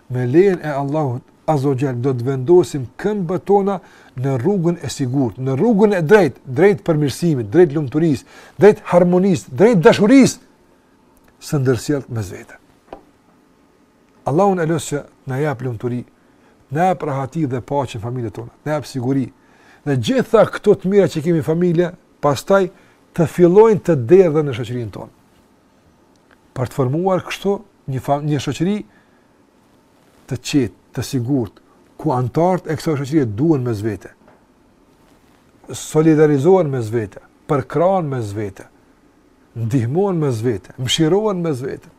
me lejen e Allahut, azze ue xhel, do të vendosim këmbët tona në rrugën e sigurt, në rrugën e drejtë, drejt përmirësimit, drejt lumturisë, drejt harmonisë, drejt dashurisë së ndërsjellë mes vete. Allahun e lus që të na japë lumturi, të na japë rahati dhe paqe në familjet tona, të na japë siguri, dhe gjitha këto të mira që kemi në familje, pastaj të fillojnë të derdhen në shoqërinë tonë. Për të formuar kështu një fam, një shoqëri të qetë, të sigurt, ku anëtarët e kësaj shoqërie duhen mes vete. Solidarizohen mes vete, përkrahen mes vete, ndihmohen mes vete, mëshirohen mes vete.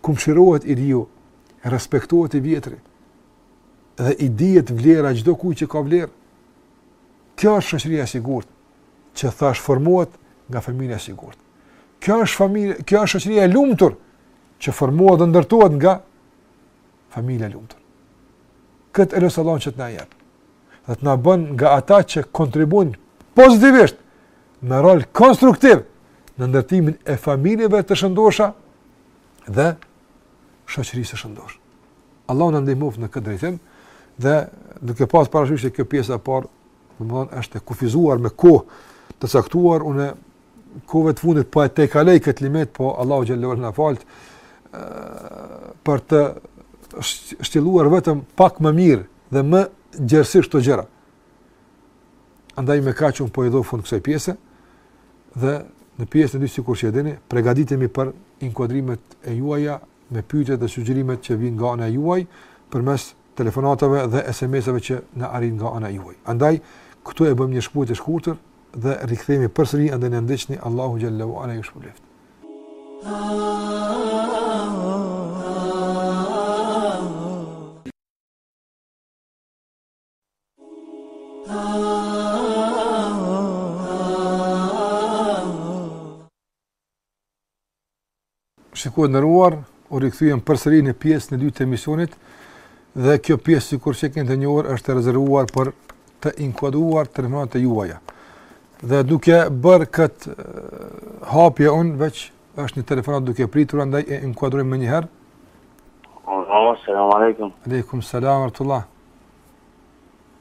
Ku mëshirohet i riu, respektohet i vjetri. Dhe i dihet vlera çdokujt që ka vlerë. Kjo është shoqëria e sigurt që thashë formohet nga familja e sigurt. Kjo është familja, kjo është shoqëria e lumtur që formohet dhe ndërtohet nga familja e lumtur. Këtë e lus Allahun që të na jep. Dhe të na bën nga ata që kontribuojnë pozitivisht me rol konstruktiv në ndërtimin e familjeve të shëndosha dhe shoqërisë së shëndoshë. Allahu na ndihmoftë në këtë drejtim dhe duke pas parasysh se kjo pjesa e parë, domthonë është e kufizuar me kohë të caktuar, unë kohëve të fundit po e tejkaloj këtë limit, po Allahu xhel-le na faltë për të shtjelluar vetëm pak më mirë dhe më gjerësisht këto gjëra. Andaj me kaq un po i jap fund kësaj pjese dhe në pjesën e dytë sikur që e dini, përgatitemi për inkuadrimet e juaja me pyetjet dhe sugjerimet që vijnë nga ana juaj përmes telefonatave dhe SMS-ave që na arrijnë nga ana juaj. Andaj këtu e bëjmë një shkputje të shkurtër dhe rikthehemi përsëri andaj na ndiqni Allahu xhel-le ue ala ju shpërbleftë. Shikues të nderuar, u rikthyem përsëri në pjesën e dytë të emisionit, dhe kjo pjesë sikur që e keni të njohër është e rezervuar për të inkuadruar telefonatat e juaja. Dhe duke bërë këtë hapje unë, veç është një telefonat duke pritur, andaj e inkuadrojmë menjëherë. Alo, selam aleikum. Aleikum selam ue rahmetullah.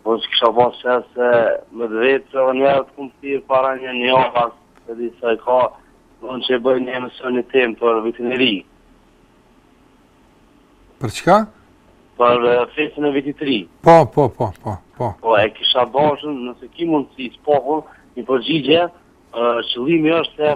Po që kësha pas qenë se me të vet se dhe njerët ku më thirë para një një ore, se di sa i ka, dhe në që e bëre një emisë një temë për vitin e ri. Për çka? Për festën e vitit të ri. Po, po, po, po, po. Po, e kësha bashën, nëse ki mundësi, si po thonë, një përgjigje, qëllimi është se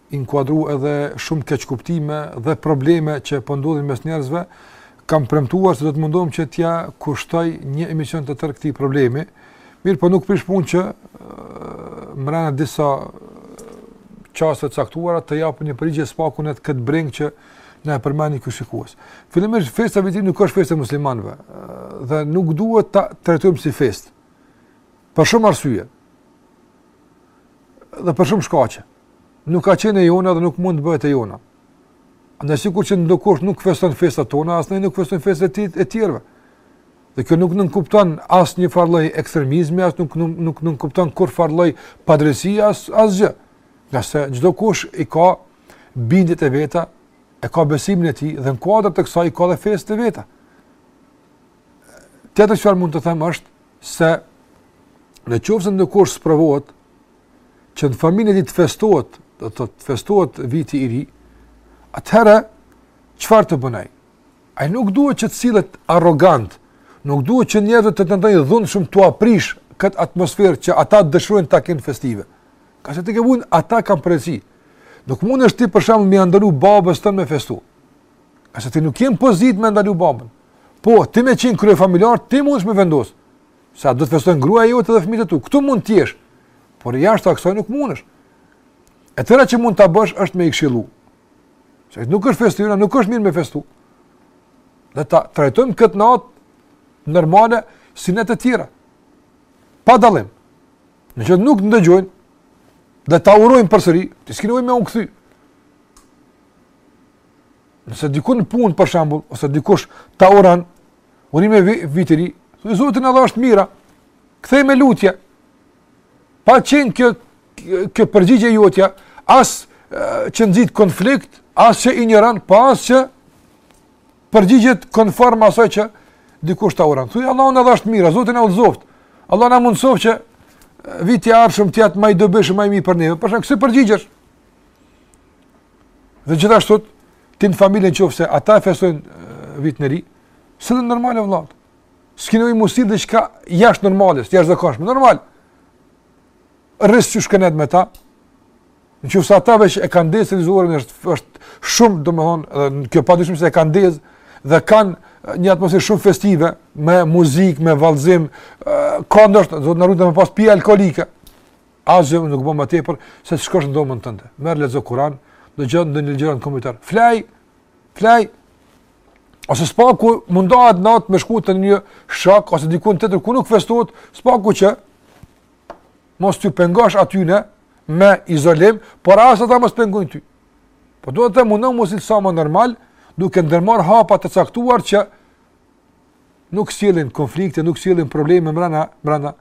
inkuadru edhe shumë keqkuptime dhe probleme që po ndodhin mes njerëzve, kam premtuar se do të mundohem që t'ia kushtoj një emision të tërë këtij problemi. Mirëpo nuk prish punë që brenda disa çaste të caktuara të jap një përgjigje së paku në këtë brengë që na e përmendi ky shikues. Fillimisht festa Viti i Ri nuk është festë e muslimanëve dhe nuk duhet ta trajtojmë si festë. Për shumë arsye. Dhe për shumë shkaqe. nuk ka qenë e jona dhe nuk mund të bëhet e jona. Andaj sikur që ndokush nuk feston festat tona, as ne nuk festojmë festat e të tjerëve. Dhe kjo nuk nënkupton as njëfarë lloj ekstremizmi, as nuk nuk nuk nënkupton kurrfarë lloj padrejtësie as asgjë. Ngase çdokush i ka bindjet e veta, e ka besimin e tij dhe në kuadër të kësaj ka dhe festat e veta. Tjetër çfarë mund të them është se në qoftë se ndokush sprovohet që në familje të tij të festohet, do të thotë festohet viti i ri, atëherë, çfarë të bën ai? Ai nuk duhet që të sillet arrogant, nuk duhet që njerëzit të tentojë dhunshëm t'ua prishë këtë atmosferë që ata dëshirojnë ta kenë festive. Ngase tekembramja, ata kanë përgjegjësi. Nuk mundesh ti për shembull me ia ndalu babës tënd me festu. Ngase ti nuk je në pozitë me e ndalu babën. Po, ti me qenë kryefamiljar, ti mundesh me vendosë. Se a do të festojnë gruaja jote dhe fëmijët e tu? Këtu mund të jesh, por jashtë kësaj nuk mundesh. E tëra që mund ta bësh është me i këshillu. Se nuk është festa jonë, nuk është mirë me festu. Dhe ta trajtojmë këtë natë normale si netët e tjera. Pa dallim. Në qoftë se nuk të dëgjojnë, dhe ta urojnë përsëri, ti s'ki nevojë me ua kthy. Nëse dikund në punë, për shambull, ose dikush ta uron, Urime Viti i Ri, thuj Zoti na dhashtë të mira, ktheje me lutje. Pa qenë kjo, kjo përgjigje jotja, as që nxit konflikt, as që injoron, pa po as që përgjigjet konform asaj që dikush ta uron. Thuj Allahu na dhashtë të mira, Zoti na udhëzoftë. Allahu na mundësoftë që viti i ardhshëm të jetë ma i dobishëm, ma i mirë për neve. Për shembull, kësi përgjigjesh. Dhe gjithashtu ti në familje në qoftë se ata e festojnë Vitin e Ri, sillu normal, o vëlla. S'ke nevojë me u sjellë diçka jashtë normales, jashtë të zakonshmes, normal. Rri siç rri çdo natë me ta, në qoftë se ata veç e kanë ndezë televizorin, është, është shumë, domethënë, dhe në kjo pa dyshim se e kanë ndezë, dhe kanë një atmosferë shumë festive, me muzikë, me vallëzim, ka ndoshta, Zoti na ruajt me pas pije alkoolike, Asgjë nuk bën më tepër se të shkosh në dhomën tënde. Merr lexo Kur'an, dëgjo ndonjë gjë në kompjuter. Flej, flej. Ose së paku mundohu atë natë me shku te një shok ose diku tjetër ku nuk festohet, së paku që mos t'ju pengosh atyne me izolim, por as ata mos t'pengojnë ty. Po duhet të mundohemi sa më normal, duke ndërmarr hapa të caktuar që nuk sjellin konflikte, nuk sjellin probleme brenda brenda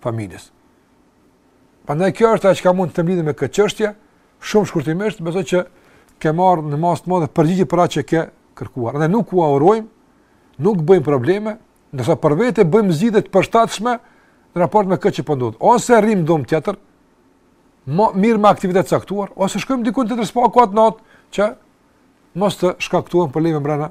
familjes. Prandaj kjo është ajo që ka mund të ndërlidhim me këtë çështje, shumë shkurtimisht, besoj që ke marrë në masë të madhe përgjigje për atë që ke kërkuar. Ne nuk ua urojmë, nuk bëjmë probleme, ndërsa për vete bëjmë zgjidhje të përshtatshme në raport me këtë që po ndodh. Ose rrimë n'dhomë tjetër, merremi me aktivitet të caktuar, ose shkojmë diku tjetër së paku atë natë që mos të shkaktojmë probleme brenda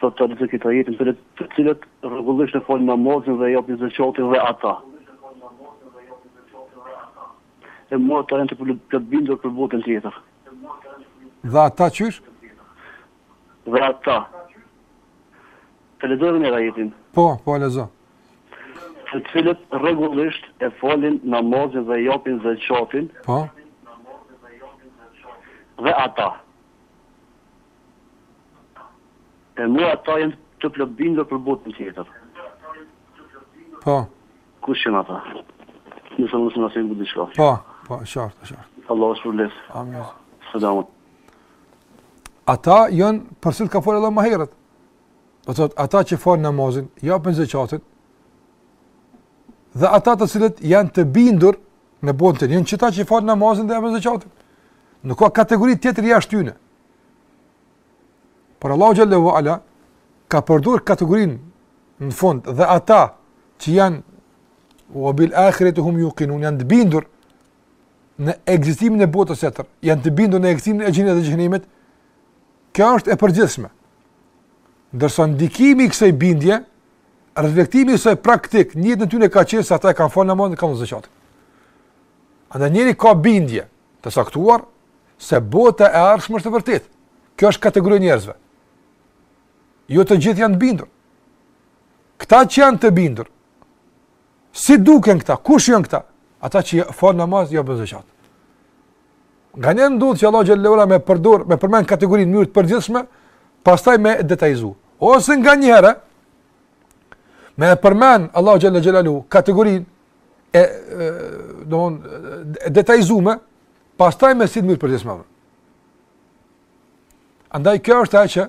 Thotë në këtë ajet të cilët rregullisht e falin namazin dhe e japin zekatin dhe ata e mu ata janë të plotbindur për botën tjetër. Dhe ata qysh? Dhe ata. Të lexoj edhe një ajetin. Po, po lexo. të cilët rregullisht e falin namazin dhe japin zekatin, Po. dhe ata. E mu ata janë të plotbindur për botën tjetër. Po. Kush janë ata? Nëse mund të na thuash diçka. Po, po, qartë, qartë. Allahu të shpërbleftë. Amin. Selam. Ata janë për cilët ka folur Allahu më herët. domethënë ata që falin namazin, japin zekatin, dhe ata të cilët janë të bindur në botën e janë qita që falin namazin dhe japin zekatin. Nuk ka kategori tjetër jashtë tyre. Por Allahu xhel-le ue ala ka përdor kategorinë në fund dhe ata që janë ue bil akhirati hum yuqinun janë të bindur në ekzistimin e botës tjetër, janë të bindur në ekzistimin e xhenetit dhe xhehenemit, Kjo është e përgjithshme. Ndërsa ndikimi i kësaj bindje, reflektimi i saj praktik, në jetën e tyne ka qenë se ata e kanë falë namazin, kanë dhënë zekat. Domethënë njeriu ka bindje të caktuar, se bota e arshmë është e vërtit. Kjo është kategori e njerëzve. Jo të gjithë janë të bindur. Këta që janë të bindur, si duken këta, kush janë këta? Ata që falin namaz, japin zekat. Nganjëherë ndodh që Allahu xhel-le ue ala me përdor, me përmen kategorinë në mënyrë të përgjithshme, pastaj me detajzu. Ose nganjëherë, me e përmen Allahu xhel-le xhelaluhu kategorinë e, e, domethënë, e detajzume, pastaj me cek në mënyrë të përgjithshme. Andaj kjo është ajo që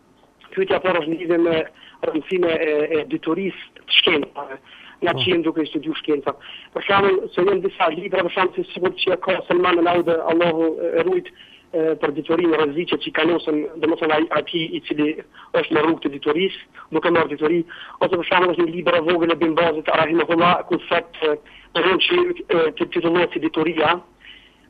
Pyetja e parë është në lidhje me rëndësinë e diturisë të shkencave, nga që jemi duke i studiuar shkencat. Për shembull, se janë disa libra, për shembull, si sikur që ka Selman El Auda, Allahu e ruajtë, për diturinë, rreziqet që i kanosen, domethënë ai atij i cili është në rrugë të diturisë, duke marrë dituri, ose për shembull është një libër e vogël e Bin Bazit, Rahimahullah, ku thotë, domethënë që titullohet si dituria,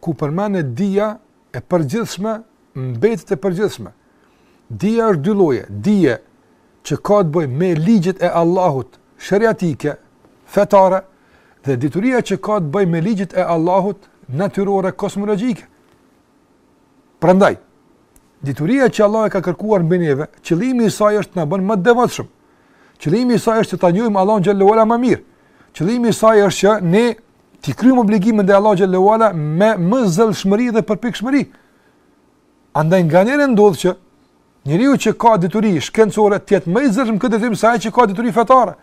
ku përmendet dija e përgjithshme, mbetet e përgjithshme. Dija është dy lloje, dije që ka të bëjë me ligjet e Allahut sheriatike, fetare, dhe dituria që ka të bëjë me ligjet e Allahut natyrore, kozmologjike. Prandaj, dituria që Allahu e ka kërkuar mbi neve, qëllimi i saj është të na bën më devotshëm. Qëllimi i saj është që ta njohim Allahun xhel-le ue ala më mirë. Qëllimi i saj është që ne të kryejmë obligimin ndaj Allahut xhel-le ue ala me më zellshmëri dhe përpikshmëri. Andaj nganjëherë ndodh që njeriu që ka dituri shkencore të jetë më i zellshëm në këtë detyrim se ai që ka dituri fetare.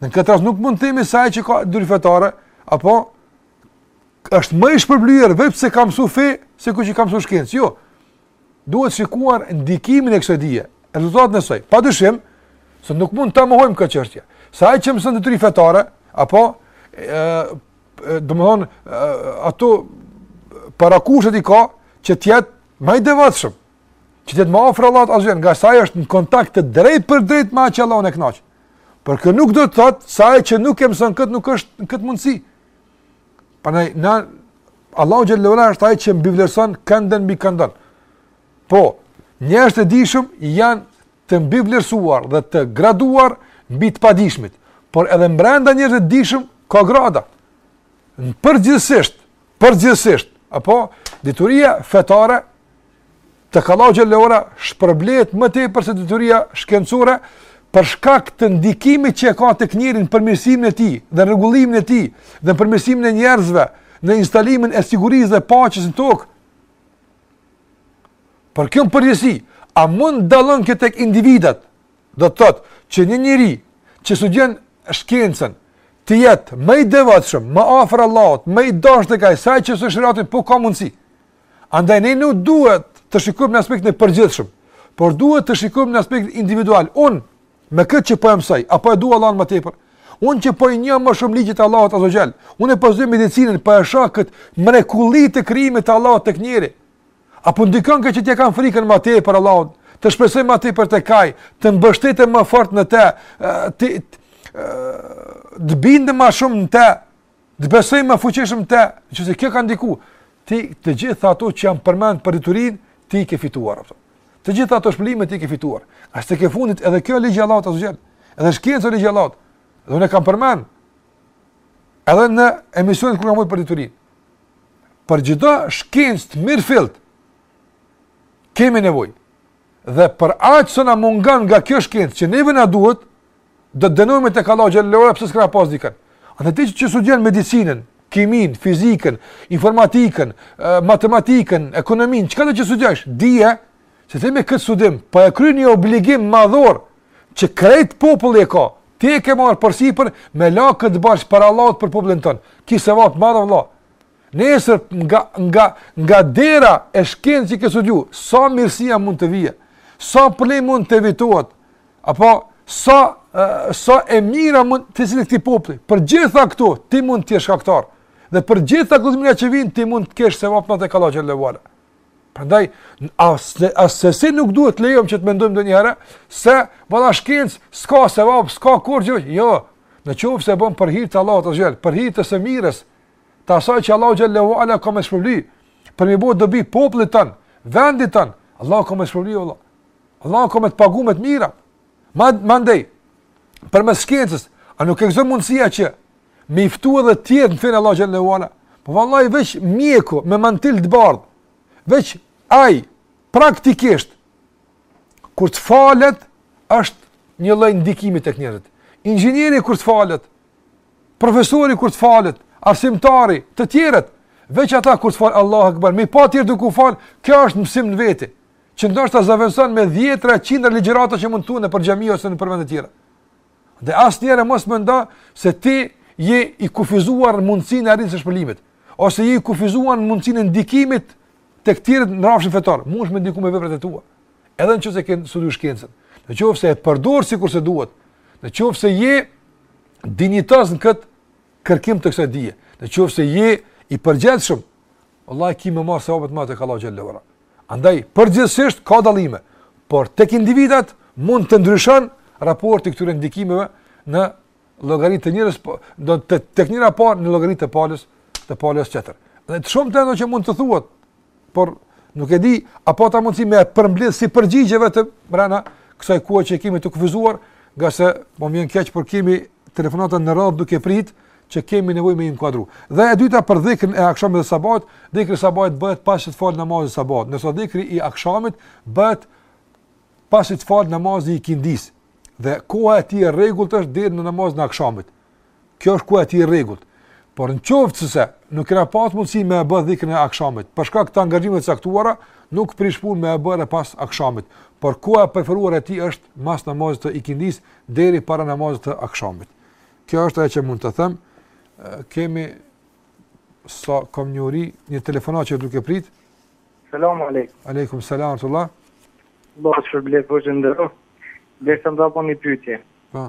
Në këtë rast nuk mund të themi se ai që ka dituri fetare apo është më i shpërblyer veç pse ka mësu fe, se ky që ka mësu shkencë. Jo. Duhet shikuar ndikimin e kësaj dije, rezultatin e saj. Padyshim se nuk mund ta mohojmë këtë çështje. Se ai që mëson dituri fetare, apo domethënë ato parakushtet i ka që të jetë më i devotshëm, Që të jetë ma afër Allahut azze ue xhel, ngase ai është në kontakt të drejtpërdrejtë me atë që Allahun e kënaq. Por kjo nuk do të thotë, se ai që nuk e mëson këtë, nuk është në këtë mundësi. Prandaj, ë, Allahu xhel-le është ai që mbivlerëson këndin mbi këndin. Po, njerëzit e dijshëm janë të mbivlerësuar dhe të graduar mbi të padijshmit. Por edhe mbrenda njerëzve të dijshëm ka grada. Në përgjithësisht, përgjithësisht, apo, dituria fetare Tek Allahu xhel-le ue ala shpërblehet më tepër se dituria shkencore për shkak të ndikimit që e ka tek njeriu në përmirësimin e tij dhe rregullimin e tij dhe përmirësimin e njerëzve në instalimin e sigurisë dhe paqes në tokë. Por kjo në përgjithësi, a mund dallon kjo tek individët, do të thotë që një njeri që studion shkencën, të jetë më i devotshëm, më afër Allahut, më i dashur tek ai se ai që studion sheriatin, po ka mundsi. Andaj ne nuk duhet të shikojmë në aspektin e përgjithshëm, por duhet të shikojmë në aspektin individual. Un me këtë që po e mësoj, a po e dua Allahun më tepër? Un që po i njoh më shumë ligjet e Allahut azze ue xhel. Unë po e mësoj medicinën, po e shoh kët mrekulli të krijimit të Allahut tek njeriu. A po ndikon që t'ia kam frikën më tepër Allahut, të shpresoj më tepër tek ai, të mbështetem më fort në të, t'i, të bindem më shumë në të, Të besojmë më fuqishëm te, se kjo ka ndiku, ti të gjitha ato që janë përmend për diturin, ti i ke fituar ato. Të gjitha ato shpërblime ti i ke fituar. Se tek e fundit edhe kjo ligj i Allahut asht. Edhe shkenca ligj i Allahut. Dhe unë e kam përmend. Edhe në emisionin kur kam për diturin. Për çdo shkencë të mirëfillt kemi nevojë. Dhe për aq sa na mungon nga kjo shkencë që neve na duhet, do të dënohemi tek Allahu xhel-le ue ala pse s'ka pas dikën. Andaj ti që studion medicinën, kimin, fizikën, informatikën, matematikën, ekonominë, çkado që të studiosh? Dije se ti me këtë studim po e kryen një obligim madhor që krejt populli e ka. Ti e ke marr përsipër me la këtë borxh para Allahut për popullin ton. Ki sevap të madh vallahi. Nesër nga nga nga dera e shkencës që ke studiu, sa mirësia mund të vijë, sa problem mund të evitohet, apo sa sa e mira mund t'i sillet këtij populli. Për gjitha këto ti mund të jesh shkaktar. Dhe për gjitha këto mira që vijnë ti mund të kesh sevap te Allahu xhel-le ue ala. Prandaj as assesi nuk duhet të lejojmë që të mendojmë ndonjëherë se valla në shkencë s'ka sevap, s'ka kurgjë. Jo, në qoftë se bën për hir të Allahut azze ue xhel, për hir të së mirës, të asaj që Allahu xhel-le ue ala ka me shpërbly, për me i ba dobi popullit ton, vendit ton, Allahu ka me shpërbly valla. Allahu ka me të pagu me të mira. Mandej, përmes shkencës, a nuk ekziston mundësia që me i ftu edhe të tjerë në fenë e Allahut xhel-le ue ala? Po vallai veç mjeku me mantil të bardh. Veç ai praktikisht kur të falet është një lloj ndikimi tek njerëzit. Inxhinieri kur të falet, Profesori kur të falet, arsimtari, të tjerët, veç ata kur të falen Allahu Akbar, me i pa tjerët duke u fal, kjo është mësim në vete, që ndoshta zëvendëson me dhjetra, qindra ligjërata që mund të thuhen nëpër xhami ose nëpër vende të tjera. Dhe asnjëherë mos mendo se ti je i kufizuar në mundësinë e arritjes së shpërblimit, ose je i kufizuar në mundësinë e ndikimit tek tjerët në rrafshin fetar. Mundesh me ndiku me veprat e tua. Edhe në qoftë se ke studiuar shkencën, në qoftë se e përdor sikur se duhet, në qoftë se je dinjitoz në kët kërkim të kësaj dije, në qoftë se je i përgjegjshëm, vallahi ki me marr sevapet te Allahu xhel-le ue ala. Andaj, përgjithsisht ka dallime, por tek individët mund të ndryshon raporti i këtyre ndikimeve në llogari të njërës, po, do të thotë tek njëra apo në llogari të palës, të palës tjetër. Dhe ka shumë ende që mund të thuhet, Por nuk e di a pata mundsi me përmbledh si përgjigje vetëm brenda kësaj kohe që kemi të kufizuar, ngase po më vjen keq por kemi telefonata në radhë duke prit që kemi nevojë me i inkuadru. Dhe e dyta për dhikrin e akshamit dhe sabahut, dhikri i sabahut bëhet pasi të falet namazi i sabahut. Ndërsa dhikri i akshamit bëhet pasi të falet namazi i ikindisë. Dhe koha e tij e rregullt është deri në namazin e akshamit. Kjo është koha e tij e rregullt. Por në qoftë se, nuk kena patë mundësi me e bë dhikrin e akshamit për shkak të angazhimeve të caktuara, nuk prish punë me e bë edhe pas akshamit. Por koha e preferuar e tij është mas namazit të ikindis, deri para namazit të akshamit. Kjo është ajo që mund të them. Kemi sa kam njohuri, një telefonat që duke prit. Selam aleikum. Aleikum, selam rahmetullah. Allahu ju shpërbleftë vërgjën dhe rrë. Dhe se më një pyetje. Pa. Po.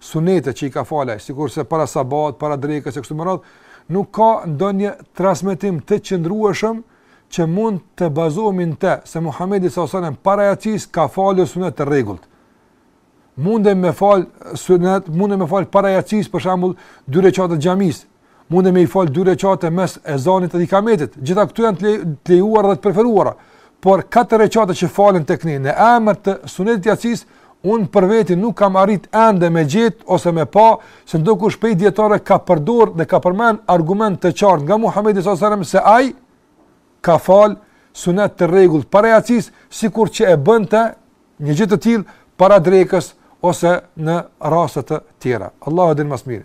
sunete që i ka fal ai, sikurse para sabahut, para drekës e kështu me radhë, nuk ka ndonjë transmetim të qëndrueshëm që mund të bazohemi në të se Muhamedi sallallahu alajhi wasallam para jacisë ka fal sunet të rregullt. Mundem me fal sunet, mundem me fal para jacisë për shembull dy rekate të xhamisë, Mundem me i fal dy rekate mes ezanit dhe ikametit. Gjitha këto janë të lejuara dhe të preferuara. Por katër rekate që falen tek ne në emër të sunetit të jacisë, unë për veti nuk kam arrit ende me gjet ose me pa se ndokush prej dijetarëve ka përdor dhe ka përmend argument të qartë nga Muhamedi sallallahu alajhi wasallam se ai ka fal sunet të rregullt para jacisë, sikur që e bënte një gjë të tillë para drekës ose në raste të tjera. Allahu din më së miri.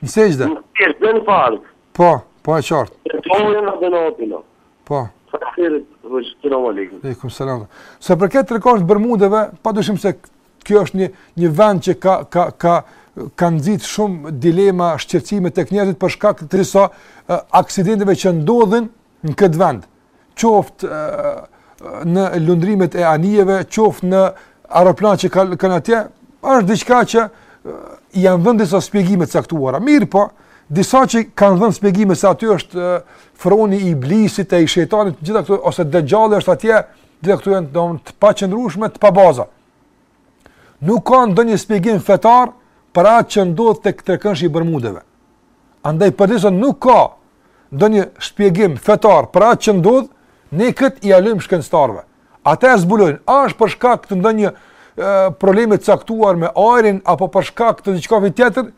Në sexhde. Në sexhde, bën fal. Po, po e qartë. Në dorën Rabbena atina. Po. Faleminderit, hoxhë, selam aleikum. Aleikum selam. Sa i përket trekëndëshit Bermudeve, padyshim se kjo është një një vend që ka ka ka ka nxit shumë dilema, shqetësime tek njerëzit për shkak të disa aksidenteve që ndodhin në këtë vend, qoftë në lundrimet e anijeve, qoftë në aeroplanët që kanë atje, është diçka që janë dhënë disa shpjegime të caktuara. Mirëpo, disa që kanë dhënë shpjegime se aty është froni i iblisit e i shejtanit, gjitha këto ose dexhalli është atje, gjitha këto janë domethënë të paqëndrueshme, të pabaza. Nuk ka ndonjë shpjegim fetar për atë që ndodh tek trekëndëshi i Bermudeve. Andaj përderisa nuk ka ndonjë shpjegim fetar për atë që ndodh, ne këtë ia lëmë shkencëtarëve. Ata e zbulojnë, a është për shkak të ndonjë problemi të caktuar me ajrin apo për shkak të diçkafit tjetër,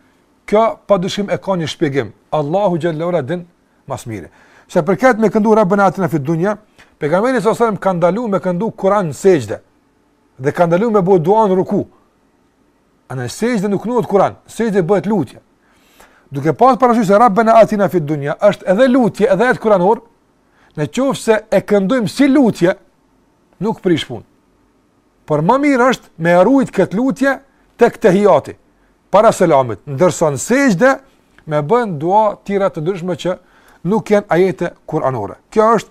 kjo padyshim e ka një shpjegim. Allahu xhelle ue ala din më së miri. Sa i përket me këndu Rabbana atina fid dunya, pejgamberi sallallahu alajhi wasallam ka ndaluar me këndu Kur'an në sexhde. Dhe ka ndaluar me bo dua në ruku. Andaj sexhde nuk këndohet Kur'an, sexhde bëhet lutje. Duke pas parasysh se Rabbena atina fid dunya është edhe lutje edhe ajet kuranor, në qoftë se e këndojmë si lutje, nuk prish punë. Por më mirë është me e rujt kët lutje tek tehijati para selamit, ndërsa në sexhde bëhen dua tjera të ndryshme që nuk janë ajete kuranore. Kjo është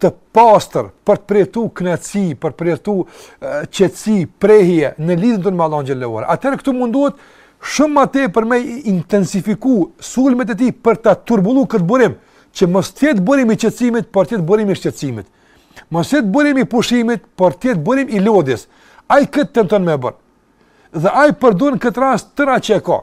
të pastër për të përjetu knaqsi, për të përjetu qetësi, prehje në lidhën tonë me Allahun xhallahu ala. Atëherë këtu munduhet shumë më tepër për me intensifiku sulmet e tij për ta turbullu këtë burim, që mos të jetë burim i qetësimit, por të jetë burim i shqetësimit. Mos jetë burim i pushimit, por të jetë burim i lodhjes. Ai këtë tenton me bërë. Dhe ai përdon këtë rast tëra që i ka.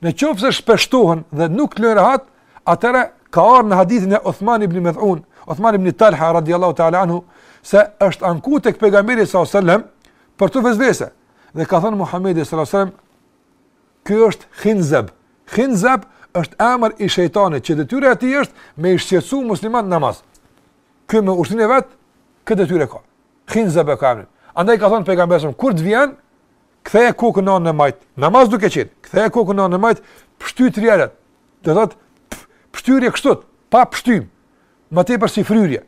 Në qoftë se shpeshtohen dhe nuk të lënë rahat, atëre ka ardhë në hadithin e Uthman ibn Medhun, Uthman ibn Talha, radiallahu ta'ala anhu, se është anku tek pejgamberi s.a.s. për këto vesvese. Dhe ka thënë Muhammedi s.a.s. Ky është khinzeb. Khinzeb është emër i shejtanit, që detyra e tij është me i shqetësu muslimanët në namaz. Ky me ushtrinë e vetë, këtë detyrë ka. Khinzeb e ka emërin. Andaj ka thënë pejgamberi s.a.s. Kur të vijnë, Ktheje kokën në anën e majtë, në namaz duke qenë. Ktheje kokën në anën e majtë, pështyj tri herë. Do thotë pështyrje kështu, pa pështymë. Më tepër si fryrje.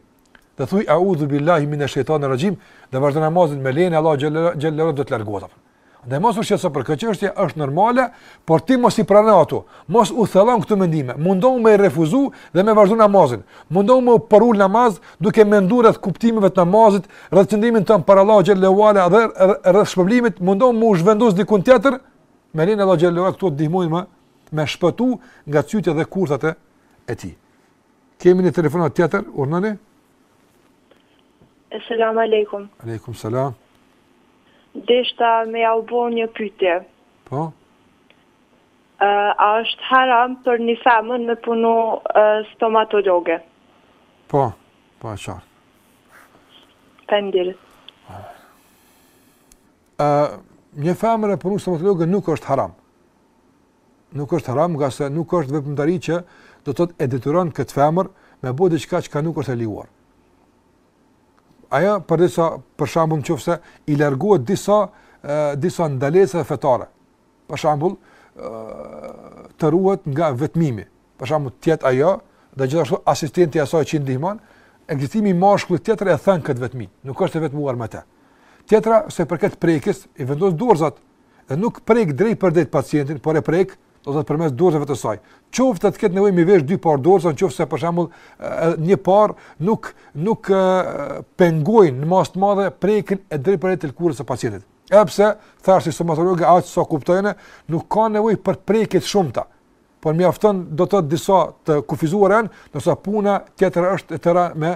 Dhe thuj a'udhu billahi minash shaitanir rajim, dhe vazhdo namazin me lejen e Allahut xhallahu do të largohet apo. Dhe mos u shqetëso për këtë çështje, është normale, por ti mos i prano ato. Mos u thello në këto mendime. Mundohu me i refuzu dhe me vazhdu namazin. Mundohu me u përul në namaz duke menduar rreth kuptimeve të namazit, rreth qëndrimit tonë para Allahut xhallahu ala dhe rreth shpërblimit mundohu m'u zhvendos diku tjetër me lejen e Allahut xhallahu këto të ndihmojnë më me shpëtu nga cytja dhe kurthat e tij kemi një telefonatë tjetër urdhnoni Selam aleikum Aleikum selam Deshta me ja u bo një pytje Po A është haram për një femën me punu stomatologe Po, po e qartë Faleminderit. Një femër me punu stomatologe nuk është haram. Nuk është haram, ngase nuk është veprimtari që do të thotë e detyron këtë femër me bo diçka çka nuk është e lejuar. Ajo përderisa për shembull në qoftë se i largohet disa disa ndalesave fetare, Për shembull, të ruhet nga vetmimi. Për shembull, të jetë ajo dhe gjithashtu asistenti i asaj që i ndihmon, ekzistimi i mashkullit tjetër e then këtë vetmi, nuk është e vetmuar me të. Tjetra, sa i përket prekjes i vendos dorëzat dhe nuk prek drejtpërdrejt pacientin, por e prek do të thotë përmes dorëzave të saj. Qoftë të ketë nevojë me vesh dy palë dorëza, nëse për shembull një palë nuk nuk pengojnë në masë të madhe prekjen e drejtpërdrejtë të lëkurës së pacientit. Edhe pse thash se stomatologi aq sa po kuptoj, nuk ka nevojë për prekje të shumta. Por mjafton do të thotë disa të kufizuara janë, ndërsa puna tjetër është e tëra me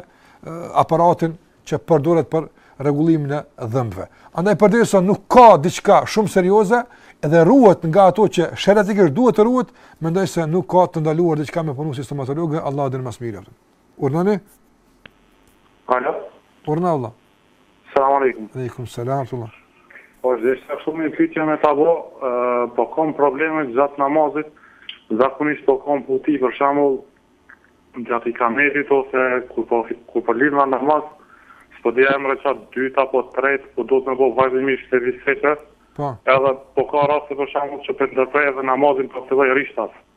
aparatin që përdoret për rregullimin e dhëmbëve. Andaj përderisa nuk ka diçka shumë serioze, edhe ruhet nga ato që sheriatikisht duhet të ruhet, mendoj se nuk ka të ndaluar diçka me punu si stomatolog, Allahu e di më së miri. Urdhnoni? Alo. Urdhno vlla. Selam alejkum. Alejkum selam rahmetullah. Hoxhë deshta një pytje me ta bo, po kom probleme gjatë namazit, zakonisht po kom puti për shembull gjatë ikametit ose kur po, kur po lidhna në namaz, s'po di a jam reqati dytë apo tretë, po do të më bo vazhdimisht vesvese, po. edhe po ka raste për shembull që po e ndërprej edhe namazin po të dhe rishtas.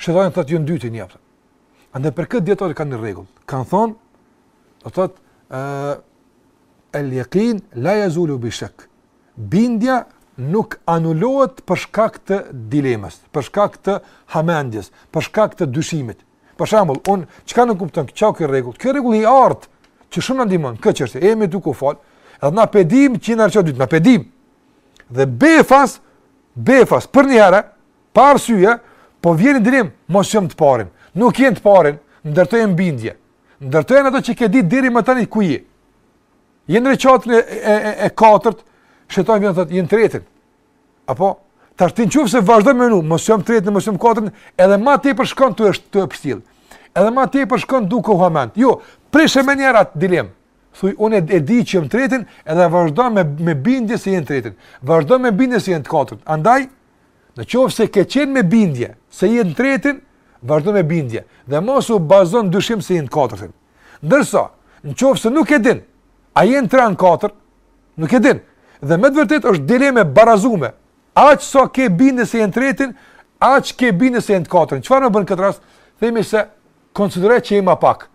Shejtani thotë je në të dytin apo. Andaj për këtë dijetarët kanë një rregull. Kanë thonë, do thotë, uh, el jekin la jazullu bish-shek. Bindja nuk anulohet për shkak të dilemës, për shkak të hamendjes, për shkak të dyshimit. Për shembull, un çka nënkupton, çka ky rregull? Ky rregull i art, që shumë na ndihmon këtë çështje. Jemi duke u fal, edhe ne po e dimë që në reqatin e dytë, ne po e dimë. Dhe befas, befas për një herë, Pa arsye, po vjen dilemë, mos jam të parin. Nuk je në të parin, ndërto mbi bindje. Ndërto mbi atë që ke ditë deri më tani ku je. Je në reqatin e e e, e katërt, shejtani vjen thotë je në tretin. Apo tash ti nëse vazhdon me menu, mos jam tretin, mos jam katërt, edhe më tej po shkon ty është tu e përcjell. Edhe më tej po shkon duke u hamend. Jo, prishë menjëherë atë dilemë. Thuj unë e di që jam tretin, edhe vazhdo me me bindje se je në tretin. Vazhdo me bindje se je në të katërt. Andaj Në qoftë se ke qenë me bindje se je në tretin, vazhdo me bindje dhe mos u bazo në dyshim se je në katërtin. Ndërsa, në qoftë se nuk e din, a je në tre a në katër, nuk e din. Dhe me të vërtetë është dilemë e barazume. Aq sa ke bindje se je në tretin, aq ke bindje se je në katërin. Çfarë me bë në këtë rast? Themi se konsidero që je më pak.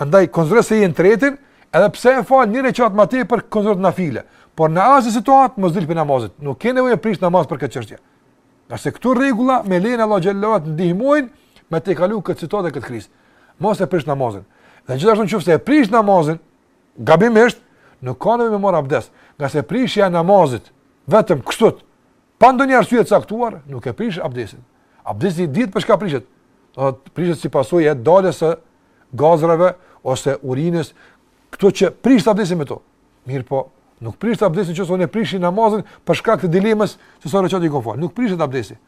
Andaj konsidero se je në tretin, edhe pse e fal një rekat më tepër konsiderohet nafile. Por në asnjë situatë mos dil prej namazit. Nuk ke nevojë të prish namaz për këtë çështje. Ngase këto rregulla me lejen e Allahut xhelle shanuhu të ndihmojnë me të kalu këtë situatë këtë krizë. Mos e prish namazin. Dhe gjithashtu nëse e prish namazin gabimisht, nuk ka nevojë të marrësh abdes. Ngase prishja e namazit vetëm kështu Pa ndonjë arsye të caktuar, nuk e prish abdesin. Abdesi dihet për çka prishet. Do të prishet si pasojë e daljes së gazrave ose urinës, këto që prishet abdesi me to. Mirëpo, nuk prishet abdesi nëse unë prish namazin për shkak të dilemës se sa reqate i kam fal. Nuk prishet abdesi.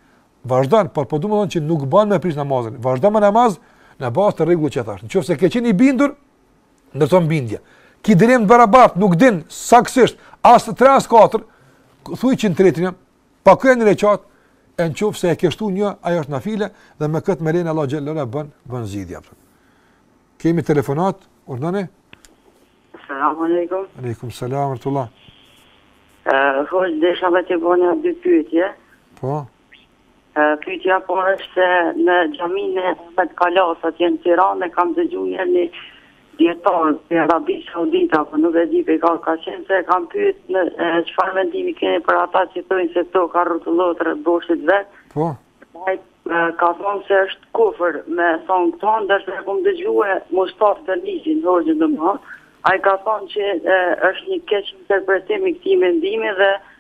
Vazhdon, por po du me thën që nuk bën me prish namazin. Vazhdo me namaz në bazë të rregullit që thash. Nëse ke qenë i bindur, ndërto bindje. Ki dilemë të barabart, nuk din saksisht, as të tre, as katër, thuj që në tretin jam, pa krye një reqat, e në qoftë se e ke shtu një, ajo është nafile, dhe me këtë me lejen e Allahut xhelle bën, bën zgjidhja. Kemi telefonatë, urdhnoni? Salamu alaikum. Aleikum, salamu alaikum. Uh, Hoxhë, desha me të bënë një dy pyetje. Po? Pyetja po është se në xhamin e Ahmed, Kalas atje në Tiranë kam dëgjuar një një dietar në Arabi Saudite apo nuk e di prej ka ka qenë, se e kanë pyet në çfarë mendimi keni për ata që thonë se toka rrotullohet rreth boshtit vet. Po. Ai ka thonë se është kufër me thonë këto, ndërsa e kom dëgjue Mustafë Tërniqin, hoxhën dhe më, ai ka thonë që e, është një keqinterpretim i këtij mendimi dhe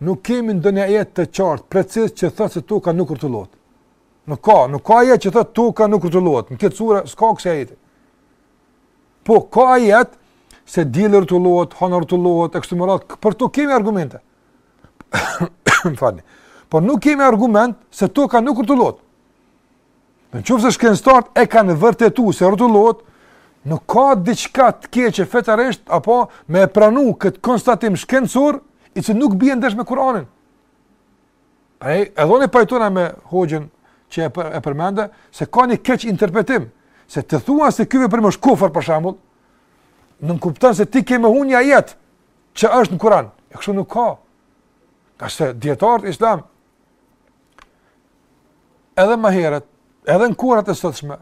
Nuk kemi ndonjë ajet të qartë, preciz që thotë se toka nuk rrotullohet. Nuk ka, nuk ka ajet që thotë toka nuk rrotullohet. Kështu që s'ka kësi ajeti. Po ka ajet se dielli rrotullohet, hëna rrotullohet, kështu me radhë, për to kemi argumente. Më falni. Po nuk kemi argument se toka nuk rrotullohet. Në qoftë se shkencëtarët e kanë vërtetu se rrotullohet, nuk ka diçka të keqe fetarisht, apo me e pranu këtë konstatim shkencor, i cili nuk bje ndesh me Kur'anin. Pra e, edhe unë pajtohna me hoxhën që e, për, e përmende, se ka një keqinterpretim, se të thua se ky veprim është kufër për shembull, nënkupton se ti ke mohu një ajet që është në Kur'an. E kështu nuk ka. Ka se dijetarët islam Edhe më herët, edhe në kohrat e sotshme,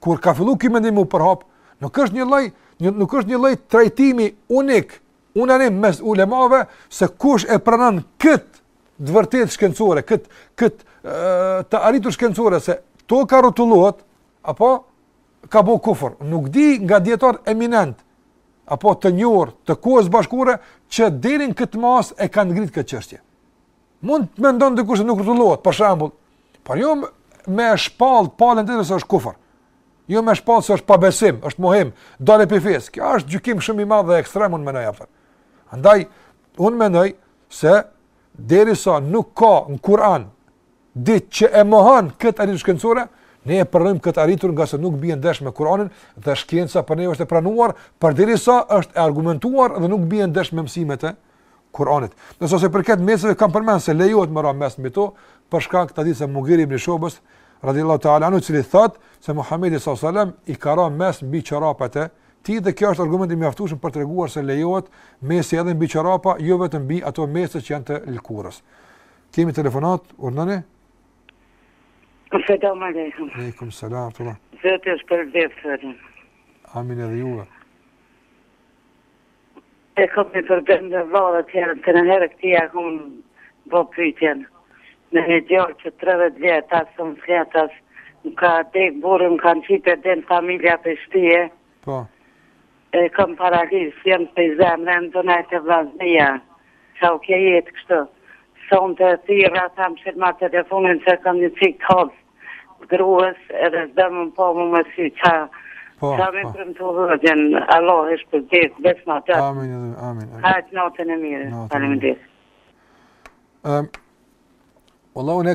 kur ka filluar ky mendim me u përhap, nuk është një lloj, një nuk është një lloj trajtimi unik, unanim mes ulemave se kush e pranon kët të vërtetë shkencore, kët kët të arritur shkencore se toka rrotullohet apo ka bo kufër. Nuk di nga dijetarë eminent apo të njohur të kohës bashkëkohore që deri në këtë masë e kanë ngrit këtë çështje. Mund të mendon dikush se nuk rrotullohet, për shembull, por jo me shpall palën tjetër se është kufër. Jo me shpall se është pabesim, është mohim, dalje prej fesë. Kjo është gjykim shumë i madh dhe ekstrem unë mendoj, aftë. Andaj unë mendoj se derisa nuk ka në Kur'an diç që e mohon këtë arritje shkencore, ne e pranojmë këtë arritur nga se nuk bie ndesh me Kur'anin dhe shkenca për ne është e pranuar, përderisa është e argumentuar dhe nuk bie ndesh me mësimet e Kur'anit. Në sa i përket mesave kam përmend se lejohet më ra mes mbi to, për shkak të hadithit se Mughir ibn Shobës radhiyallahu ta'ala anhu i cili thot se Muhamedi sallallahu alaihi wasallam i ka ra mes mbi çorapat e tij dhe kjo është argument i mjaftueshëm për të treguar se lejohet mesi edhe mbi çorapa, jo vetëm mbi ato mesa që janë të lëkurës. Kemi telefonat, urdhëni? Selam aleikum. Aleikum selam rahmetullah. Zoti të shpërbleftë. Amin edhe juve. E kom një problem me vlla edhe tjetër në herë këtu ta kom bo pyetjen me një djalë që tridhjetë vjet as më flet as më ka dek burri më kanë qit edhe familja prej shpie Po. e kom paraliz jam prej zemre më dojke te vllaznia sa u ke gjallë kështu sonte e thirra thashë qit ma telefonin se kom një cik të haptë gruas edhe s'do me më pa me sy qa Po, Sa me po. Me t'vet hoxhë, Allah të shpërbleftë, veç ma të. Amin, amin, amin. Hajt natën e mirë, faleminderit. Um, Allah, unë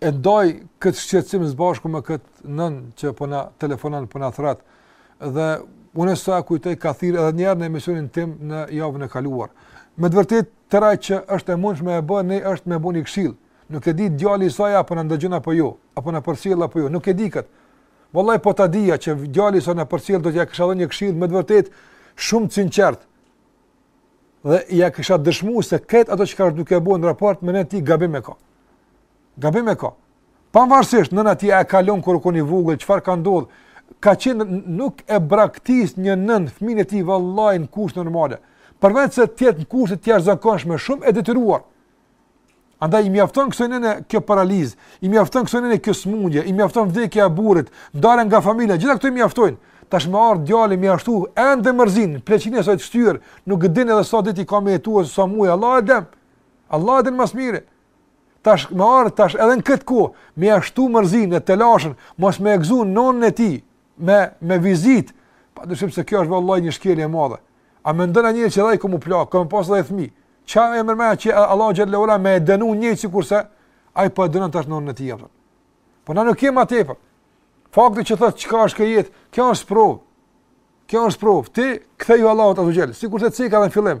e ndaj këtë shqetësim zbashku me këtë nën që po na telefonan, po na thret. Dhe unë sa e kujtoj ka thirr edhe një herë në emisionin tim në javën e kaluar. Me të vërtetë, e tëra që është e mundshme me bo ne është me bërë një këshill. Nuk e di djali i saj a po na ndëgjon apo jo, apo na përcjell apo jo, nuk e di kët. Vallahi po ta dija që djali i saj na përcjell do t'ja kisha dhënë një këshill me të vërtet shumë të sinqert. Dhe ja kisha dëshmuar se kët ato çka është duke bën raport me nënën e tij gabim e ka. Gabim e ka. Pavarësisht nëna e tij e ka lënë kur u kon i vogël, çfarë ka ndodhur? Ka qenë nuk e braktis një nën fëmin e tij vallahi në kushte normale. Përveç se të jetë në kushte të jashtëzakonshme, shumë e detyruar, Andaj i mjafton kësaj nënë kjo paralizë, i mjafton kësaj nënë kjo smundje, i mjafton vdekja e burrit, ndarja nga familja, gjitha këto i mjaftojnë. Tash me ardh djali me ia shtu ende mërzin, n'pleqnin e saj të shtyr, nuk e din edhe sa ditë ka me jetuar sa muaj Allahu e din. Allahu e din më së miri. Tash me ardh tash edhe në këtë kohë, me ia shtu mërzin e telashen, mos me e gëzu nonën e tij. me me vizitë. Pa dyshim se kjo është vallahi një shkelje e madhe. A mendon ai që ai ka m'u plak, ka me pas dhe fëmi. Ça e merr mendja që Allah xhelle ue ala me dënu njëjtë sikurse ai po dënon tash nën e tij apo. Po na nuk kemi ato. Fakte që thotë çka është kjo jetë, kjo është provë. Kjo është provë. Ti ktheju Allahut azze ue xhel. Sikurse ceka në fillim,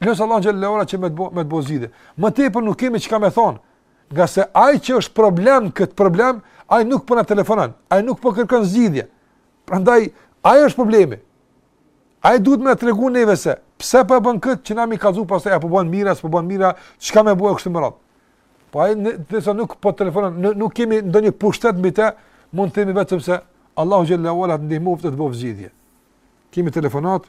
Lute Allahun xhelle ue ala që me të bo, bo zgjidhje. Më tepër nuk kemi çka me thonë. Ngase aj që është problem në këtë problem, aj nuk po na telefonan, aj nuk po kërkan zgjidhje. Prandaj, aj është problemi. Aj duhet me tregu neve se, pse po e bën këtë që na me i kallxu, pastaj a po bën mirë, s'po bën mirë, çka me bo e kështë me radhë. Po aj në, derisa nuk po telefonan, ne nuk kemi ndonjë pushtet mbi te, mund të themi vetëm se, Allahu xhelle ue ala të ndihmoftë të bëftë zgjidhje. Kemi telefonat,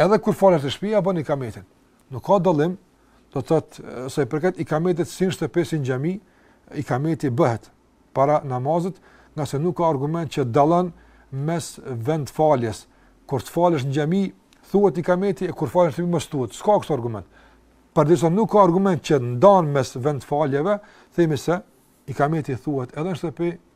Edhe kur falësh në shtëpi, a bëhet ikameti. Nuk ka dallim, do të thotë sa i përket ikametit si në shtëpi si në xhami, ikameti bëhet para namazit, ngase nuk ka argument që dallon mes vendfaljes. Kur të falësh në xhami, thuhet ikameti e kur falësh në shtëpi mos të thuhet. S'ka kësi argumenti. Përderisa nuk ka argument që ndan mes vendfaljeve, themi se ikameti thuhet edhe në shtëpi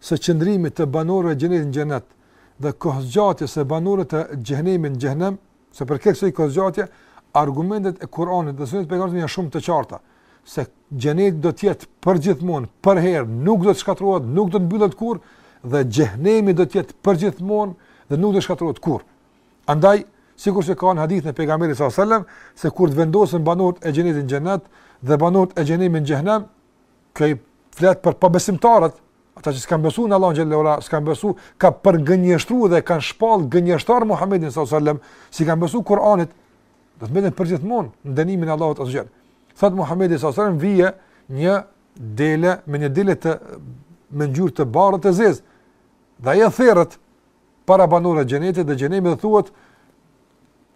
së qëndrimit të banorëve të Xhenetit në Xhenet dhe kohëzgjatjes së banorëve të Xhehenemit në Xhehenem, se përket kësaj kohëzgjatje argumentet e Kur'anit dhe Sunetit të pejgamberit janë shumë të qarta se Xheneti do të jetë përgjithmonë, përherë nuk do të shkatërrohet, nuk do të mbyllet kurrë dhe Xhehenemi do të jetë përgjithmonë dhe nuk do të shkatërrohet kurrë. Andaj, sikurse ka në hadith nga pejgamberi sallallahu alajhi wasallam se kur të vendosen banorët e xhenetit në xhenet dhe banorët e xhehenemit në xhehenem, Kjo flet për pabesimtarët, ata që s'kanë besuar në Allahun xhallahu ala, s'kanë besuar, ka përgënjeshtruar dhe kanë shpall gënjeshtar Muhamedin sallallahu alajhi wasallam, s'i kanë besuar Kur'anit, do të mbeten përgjithmonë në dënimin e Allahut azhjal. Thotë Muhamedi sallallahu alajhi wasallam vjen një dele, një dele me ngjyrë të bardhë të zezë. Dhe ajo theret para banorëve të xhenetit dhe xhehenemit dhe thuhet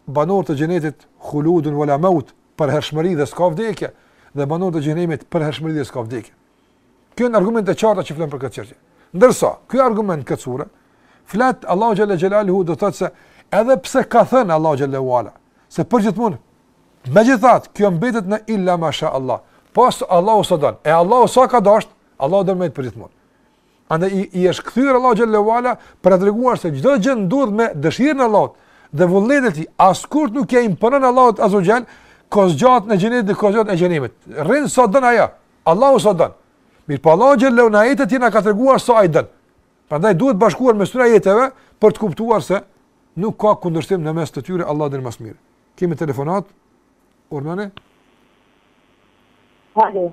banorët e xhenetit khuludun wala maut përhershmëri dhe s'ka vdekje dhe banorët e xhehenemit përhershmëri dhe s'ka vdekje. Kjo është argument i qartë që flet për këtë çështje. Ndërsa, ky argument këtë sure flet Allahu xhalla xhelaluhu do thotë se edhe pse ka thënë Allahu xhalla wala se përgjithmonë megjithatë kjo mbetet në illa masha Allah. Pra sa Allahu sa don. E Allahu sa ka dashur, Allahu do përgjithmonë. Andaj i, i është kthyer kjo Allahu xhallahu ala për të treguar se çdo gjë ndodh me dëshirën e Allahut dhe vullnetin e tij. Askush nuk ia imponon Allahut azza xhal kohëzgjatjen e xhenetit dhe kohëzgjatjen e xhehenemit. Rrin sa don ai. Allahu sa don. Mirëpo Allahu xhallahu në ajetet e tij na ka treguar sa ai don. Prandaj duhet bashkuar mes ajeteve për të kuptuar se nuk ka kundërshtim në mes të tyre Allahu e di më së miri. Kemi telefonatë? Urdhëroni? Alo.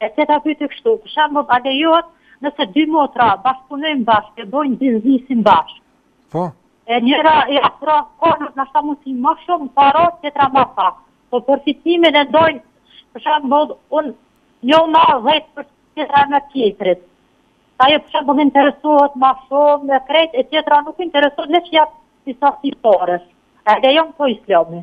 E tjetra pyetje kështu, për shembull, a lejohet nëse dy motra bashkëpunojnë bashkë e bëjnë biznesin bashkë. Po. E njëra i afron ka ndoshta mundësi më shumë para, tjetra më pak. Po përfitimin e ndajnë, për shembull, unë një u marr dhjetë, tjetra e merr tjetrit. Ajo për shembull interesohet më shumë me krejt e tjetra nuk interesohet veç jap disa sasi paresh. A e lejon këtë Islami?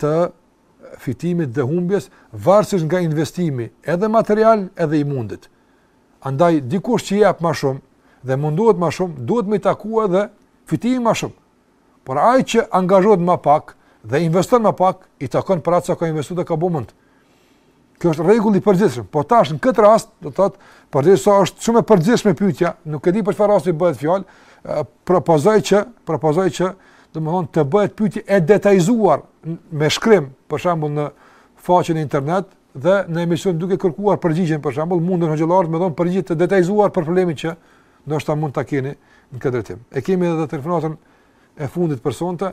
të fitimit dhe humbjes varësisht nga investimi edhe material edhe i mundit. Andaj dikush që jep më shumë dhe mundohet më shumë, duhet me i taku edhe fitimi më shumë. Por ai që angazhohet më pak dhe investon më pak, i takon për atë që ka investuar dhe ka bë mund. Kjo është rregulli i përgjithshëm. Po tash në këtë rast, do të thotë, përderisa s'o është shumë e përgjithshme pyetja, nuk e di për çfarë rasti bëhet fjalë, propozoj që, propozoj që, domethënë të bëhet pyetje e detajzuar me shkrim, për shembull në faqen e internetit edhe në emision duke kërkuar përgjigjen, për shembull, munden hoxhallarët me dhon përgjigje të detajzuar për problemin që ndoshta mund ta keni në këtë drejtim. E kemi edhe telefonatën e fundit për sonte.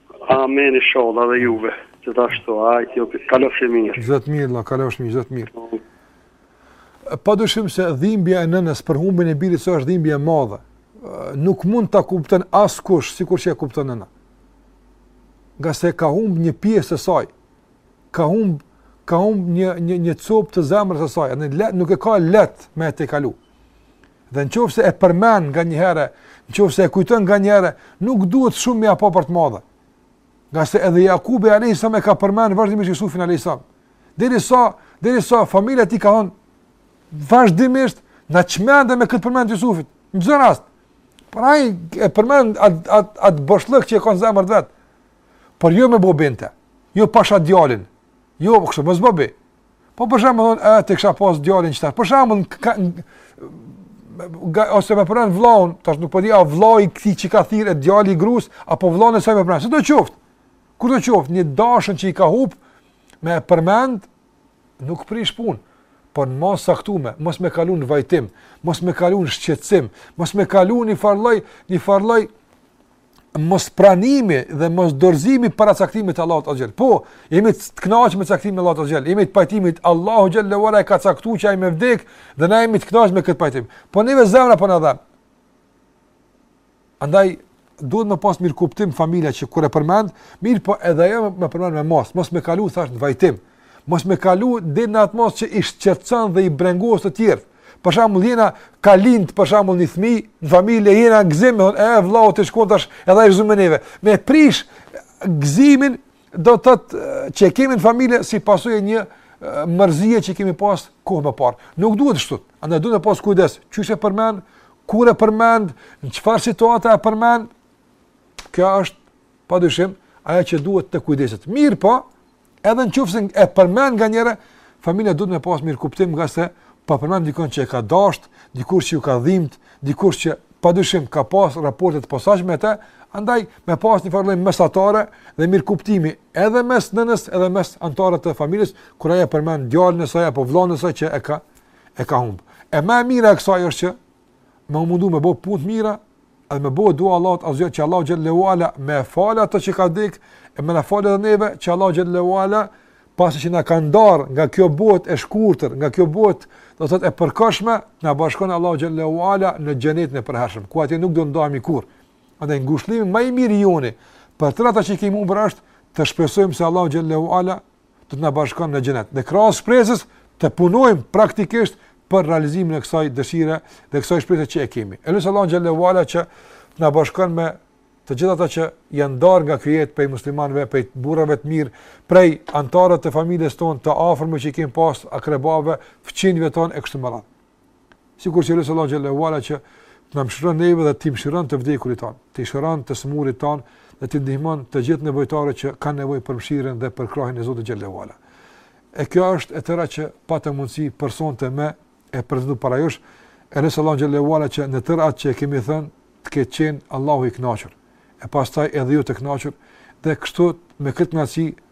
Amin inshallah dhe juve, gjithashtu, a i kjo, kalofsh mirë. Gjithë të mirat, la, kalofsh mirë, gjithë të mirat. Pa dyshim se dhimbja e nënës për humbjen e birit saj është dhimbje e madhe. Nuk mund ta kupton askush, sikur që e kupton nëna. Ngase ka humb një pjesë e saj, ka humb, ka humb një, një, një copë të zemrës së saj, nuk e ka lehtë me e tejkalu Dhe në qoftë se e përmend nganjëherë, në qoftë se e kujton nganjëherë, nuk duhet shumë me ja pa për të madhe. Ngase edhe Jakubi a.s. e ka përmend vazhdimisht Jusufin a.s. Derisa, derisa, familja e tij i ka thonë, vazhdimisht na çmende me këtë përmendje të Jusufit. Në gjithë rast, por ai e përmend atë at, at boshllëk që e ka në zemër të vet. Por jo me bobinte, jo pasha djalin, jo, kështu, më zbobi, Po për shembull me thonë, "Ah ta kisha pas djalin qetash?" Për shembull, ose me përmend vllaun, tash nuk po di a vllai i këtij që ka thirrë djali grus apo vllaun e saj me përmend. Sido qoftë. Kushdo qoftë një dashun që e ka humb me përmend nuk prish punë por në masë të caktume, mos me kalu në vajtim, mos me kalu në shqetsim, mos me kalu një farë lloj, një farë lloj mospranimi dhe mosdorëzimi para caktimit të Allahut azze ve xhel. Po, jemi të kënaqur me caktimin e Allahut azze ve xhel, jemi të pajtimit Allahu xhel-le ve ala ka caktuar që ai me vdek dhe ne jemi të kënaqur me këtë pajtim. Po neve zemra po na dhem. Andaj duhet me pas mirëkuptim familja që kur e përmend, mirëpo edhe ajo me e përmend me masë, mos me kalu thash në vajtim. Mos me kalu deri në atë masë që i shqetëson dhe i brengos të tjerët. Për shembull, jena ka lind për shembull një fmi, në familje jena në gzim, e, e vllau të shkojë tash edhe gëzimi neve. Me prish gzimin do të thotë që e kemi në familje si pasojë e një mërzie që e kemi pas kohë më parë. Nuk duhet kështu, andaj duhet pas kujdes, qysh e përmend, kur e përmend, në çfarë situata e përmend, kjo është, padyshim, ajo që duhet të kujdeset. Mirëpo, Edhe në qoftë se e përmend nganjëherë, familja duhet me pas mirëkuptim ngase po e përmend dikon që e ka dasht, dikush që iu ka dhimt, dikush që padyshim ka pas raporte të posaçme me te, andaj me pas një farë lloj mesatare dhe mirëkuptimi edhe mes nënës edhe mes anëtarëve të familjes, kur ajo e përmend djalin e saj apo vllaun e saj që e ka, e ka humb. E më e mira e kësaj është që me u mundu me bo punë të mira, edhe me bo dua Allahut azze që Allahu xhelle ve ala me falë ato që ka dek, e me na falë edhe neve që Allahu xhelle ve ala pasi që na ka ndarë nga kjo botë e shkurtër, nga kjo botë do të thotë e përkohshme, na bashkon Allahu xhelle ve ala në xhenetin e përhershëm, ku atje nuk do ndahemi kurrë. Andaj ngushllimi ma i mirë i joni, për tërë ata që i kemi humb është të shpresojmë se Allahu xhelle ve ala do të na bashkon në xhenet. Dhe krahas shpresës të punojmë praktikisht për realizimin e kësaj dëshire dhe kësaj shprese që e kemi. E lus Allahun xhelle ve ala që të na bashkon me të gjithë ata që janë ndarë nga kjo jetë prej muslimanëve, prej burrave të mirë, prej antarëve të familjes tonë të afërmve që i kemi pasë akrebave, fëqinjve tonë e kështu me radhë. Sikur që e lus Allahun xhelle ve ala që të na mëshiron neve dhe t'i mëshiron të vdekurit tanë, t'i shëron të sëmurit tanë dhe t'i ndihmon të gjithë nevojtarët që kanë nevojë për mëshirën dhe për krahin e Zotit xhelle ve ala. E kjo është e tëra që pata mundësi për sonte me e prezantu para jush, e lus Allahun xhelle ve ala që në tërë atë që e kemi thënë, të ketë qenë Allahu i knaqër, e pas taj edhe ju të knaqër, dhe kështu me këtë nga si